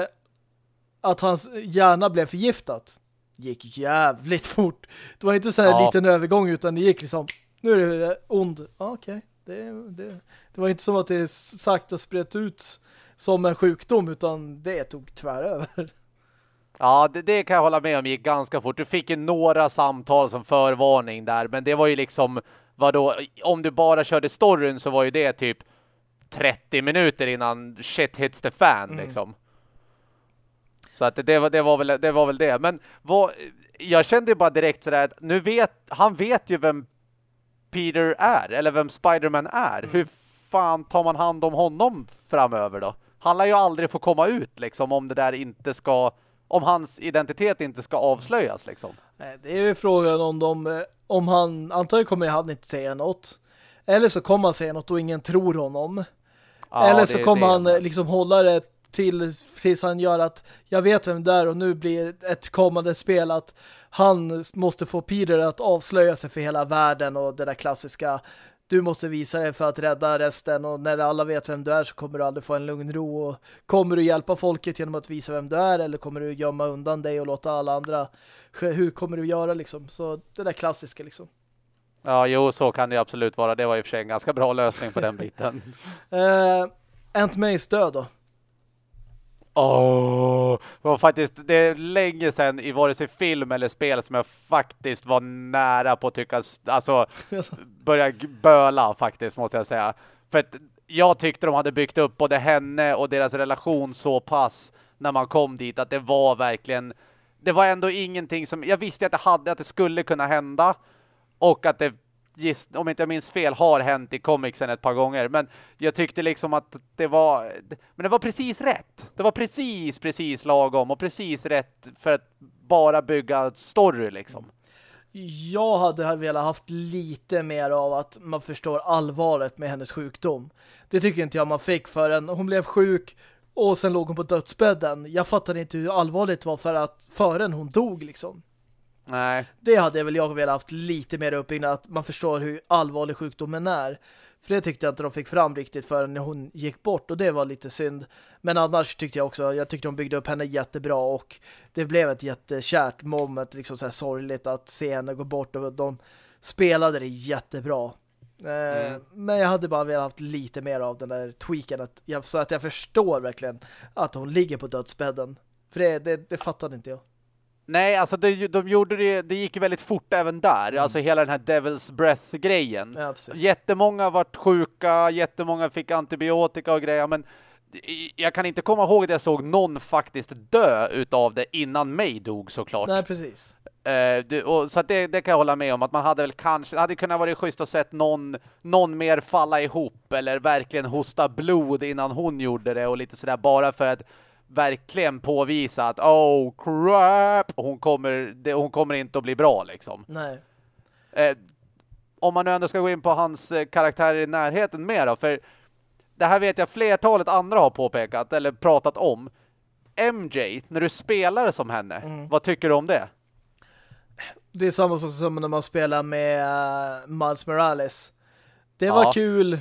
[SPEAKER 1] att hans hjärna blev förgiftat gick jävligt fort. Det var inte så här ja. liten övergång utan det gick liksom nu är det ond. Ja, okej. Okay. Det, det, det var inte som att det sakta spred ut som en sjukdom utan det tog tvär över.
[SPEAKER 2] Ja, det, det, kan jag hålla med om gick ganska fort. Du fick ju några samtal som förvarning där, men det var ju liksom vadå, om du bara körde storyn så var ju det typ 30 minuter innan shit hits the fan mm. liksom. Så att det, var, det, var väl, det var väl det. Men vad, jag kände bara direkt sådär att nu vet, han vet ju vem Peter är, eller vem Spiderman är. Mm. Hur fan tar man hand om honom framöver då? Han lär ju aldrig få komma ut liksom om det där inte ska om hans identitet inte ska avslöjas liksom.
[SPEAKER 1] Nej, det är ju frågan om de om han, antagligen kommer han inte säga något. Eller så kommer han säga något och ingen tror honom. Ja, Eller så kommer han liksom hålla det till tills han gör att jag vet vem det är och nu blir ett kommande spel att han måste få Peter att avslöja sig för hela världen och det där klassiska du måste visa dig för att rädda resten och när alla vet vem du är så kommer du aldrig få en lugn ro och kommer du hjälpa folket genom att visa vem du är eller kommer du gömma undan dig och låta alla andra hur kommer du göra liksom så det där klassiska liksom
[SPEAKER 2] Ja, jo, så kan det absolut vara. Det var i och för sig en ganska bra lösning på den biten.
[SPEAKER 1] uh, [laughs] Aunt Mays död då?
[SPEAKER 2] Åh, det var faktiskt det är länge sedan i vare sig film eller spel som jag faktiskt var nära på att tycka, alltså [laughs] börja böla faktiskt måste jag säga. För att jag tyckte de hade byggt upp både henne och deras relation så pass när man kom dit att det var verkligen det var ändå ingenting som jag visste att det hade att det skulle kunna hända och att det om inte jag minns fel, har hänt i comicsen ett par gånger. Men jag tyckte liksom att det var men det var precis rätt. Det var precis, precis lagom och precis rätt för att bara bygga story liksom.
[SPEAKER 1] Jag hade velat haft lite mer av att man förstår allvaret med hennes sjukdom. Det tycker inte jag man fick förrän hon blev sjuk och sen låg hon på dödsbädden. Jag fattade inte hur allvarligt det var för att förrän hon dog liksom.
[SPEAKER 2] Nej.
[SPEAKER 1] Det hade väl jag velat haft lite mer uppbyggnad att man förstår hur allvarlig sjukdomen är. För det tyckte jag inte de fick fram riktigt förrän hon gick bort och det var lite synd. Men annars tyckte jag också, jag tyckte de byggde upp henne jättebra och det blev ett jättekärt moment, liksom så här sorgligt att se henne gå bort och de spelade det jättebra. Eh, mm. Men jag hade bara velat haft lite mer av den där tweaken att jag, så att jag förstår verkligen att hon ligger på dödsbädden. För det, det, det fattade inte jag.
[SPEAKER 2] Nej, alltså det, de gjorde det, det gick väldigt fort även där. Mm. Alltså hela den här Devil's Breath-grejen. Ja, jättemånga vart sjuka, jättemånga fick antibiotika och grejer, men jag kan inte komma ihåg att jag såg någon faktiskt dö utav det innan mig dog såklart.
[SPEAKER 1] Nej, precis.
[SPEAKER 2] Eh, det, och, så det, det kan jag hålla med om att man hade väl kanske, hade kunnat vara schysst att sett någon, någon mer falla ihop eller verkligen hosta blod innan hon gjorde det och lite sådär bara för att verkligen påvisa att oh crap, hon kommer, det, hon kommer inte att bli bra liksom.
[SPEAKER 1] Nej.
[SPEAKER 2] Eh, om man nu ändå ska gå in på hans eh, karaktär i närheten mer då, för det här vet jag flertalet andra har påpekat eller pratat om. MJ, när du spelar som henne, mm. vad tycker du om det?
[SPEAKER 1] Det är samma sak som när man spelar med uh, Miles Morales. Det var ja. kul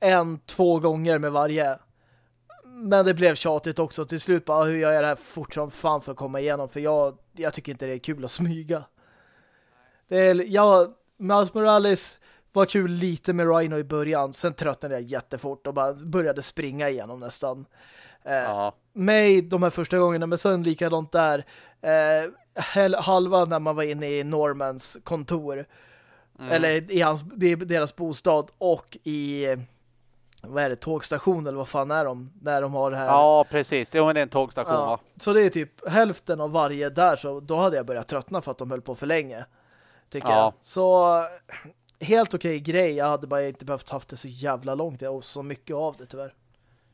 [SPEAKER 1] en, två gånger med varje. Men det blev tjatigt också till slut. Bara, hur gör jag det här fort som fan för att komma igenom? För jag, jag tycker inte det är kul att smyga. Det är, jag, Miles Morales var kul lite med Rhino i början. Sen tröttnade jag jättefort och bara började springa igenom nästan. Eh, ja. Mig de här första gångerna, men sen likadant där. Eh, halva när man var inne i Normans kontor. Mm. Eller i hans, deras bostad och i vad är det, tågstation eller vad fan är de? Där de har det här.
[SPEAKER 2] Ja, precis. Jo, men det är en tågstation, ja. va?
[SPEAKER 1] Så det är typ hälften av varje där, så då hade jag börjat tröttna för att de höll på för länge. Tycker ja. jag. Så helt okej okay grej. Jag hade bara inte behövt haft det så jävla långt och så mycket av det tyvärr.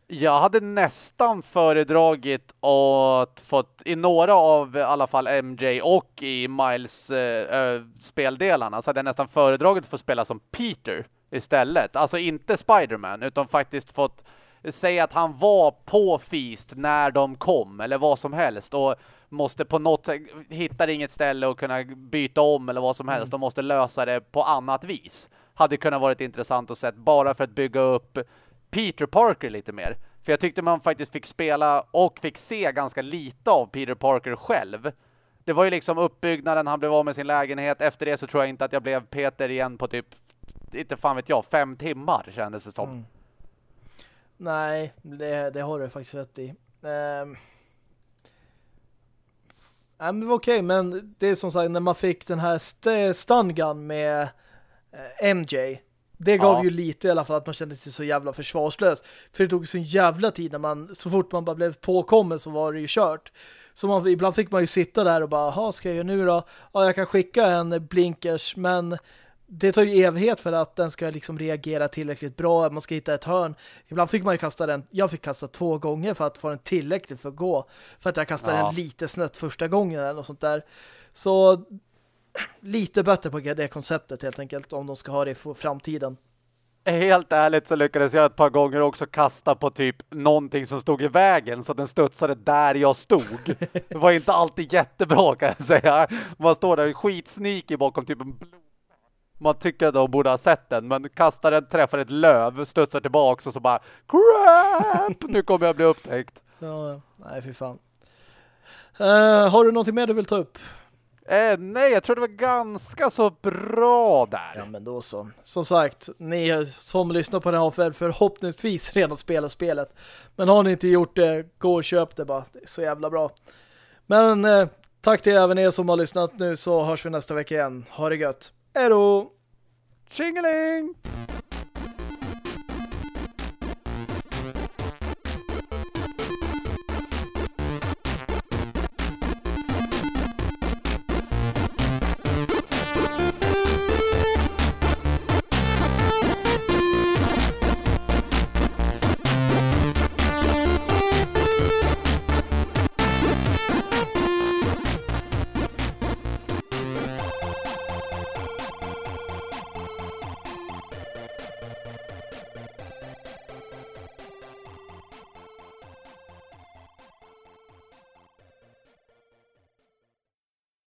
[SPEAKER 2] Jag hade nästan föredragit att fått i några av i alla fall MJ och i Miles äh, speldelarna så hade jag nästan föredragit att få spela som Peter istället. Alltså inte Spiderman utan faktiskt fått säga att han var på Feast när de kom eller vad som helst och måste på något sätt hittar inget ställe och kunna byta om eller vad som helst. Mm. De måste lösa det på annat vis. Hade kunnat varit intressant att se bara för att bygga upp Peter Parker lite mer. För jag tyckte man faktiskt fick spela och fick se ganska lite av Peter Parker själv. Det var ju liksom uppbyggnaden, han blev av med sin lägenhet. Efter det så tror jag inte att jag blev Peter igen på typ, inte fan vet jag, fem timmar kändes det som. Mm.
[SPEAKER 1] Nej, det, det har du faktiskt rätt i. Um... Ja, men det var okej, men det är som sagt när man fick den här st stungun med eh, MJ det gav ja. ju lite i alla fall att man kände sig så jävla försvarslös. För det tog så jävla tid när man, så fort man bara blev påkommen så var det ju kört. Så man, ibland fick man ju sitta där och bara, ha ska jag göra nu då? Ja, jag kan skicka en blinkers, men det tar ju evighet för att den ska liksom reagera tillräckligt bra. Man ska hitta ett hörn. Ibland fick man ju kasta den, jag fick kasta två gånger för att få den tillräckligt för att gå. För att jag kastade ja. den lite snett första gången eller något sånt där. Så lite bättre på det konceptet helt enkelt om de ska ha det i framtiden.
[SPEAKER 2] Helt ärligt så lyckades jag ett par gånger också kasta på typ någonting som stod i vägen så att den studsade där jag stod. [laughs] Det var inte alltid jättebra kan jag säga. Man står där skitsneaky bakom typ en blod. Man tycker att de borde ha sett den, men kastar den, träffar ett löv, studsar tillbaka och så bara crap! Nu kommer jag bli upptäckt.
[SPEAKER 1] Ja, nej fy fan. Uh, har du någonting mer du vill ta upp?
[SPEAKER 2] Eh, nej, jag tror det var ganska så bra där.
[SPEAKER 1] Ja, men då så. Som sagt, ni som lyssnar på det här har förhoppningsvis redan spelat spelet. Men har ni inte gjort det, gå och köp det bara. Det är så jävla bra. Men eh, tack till även er som har lyssnat nu så hörs vi nästa vecka igen. Ha det gött. Hej då!
[SPEAKER 2] Tjingeling!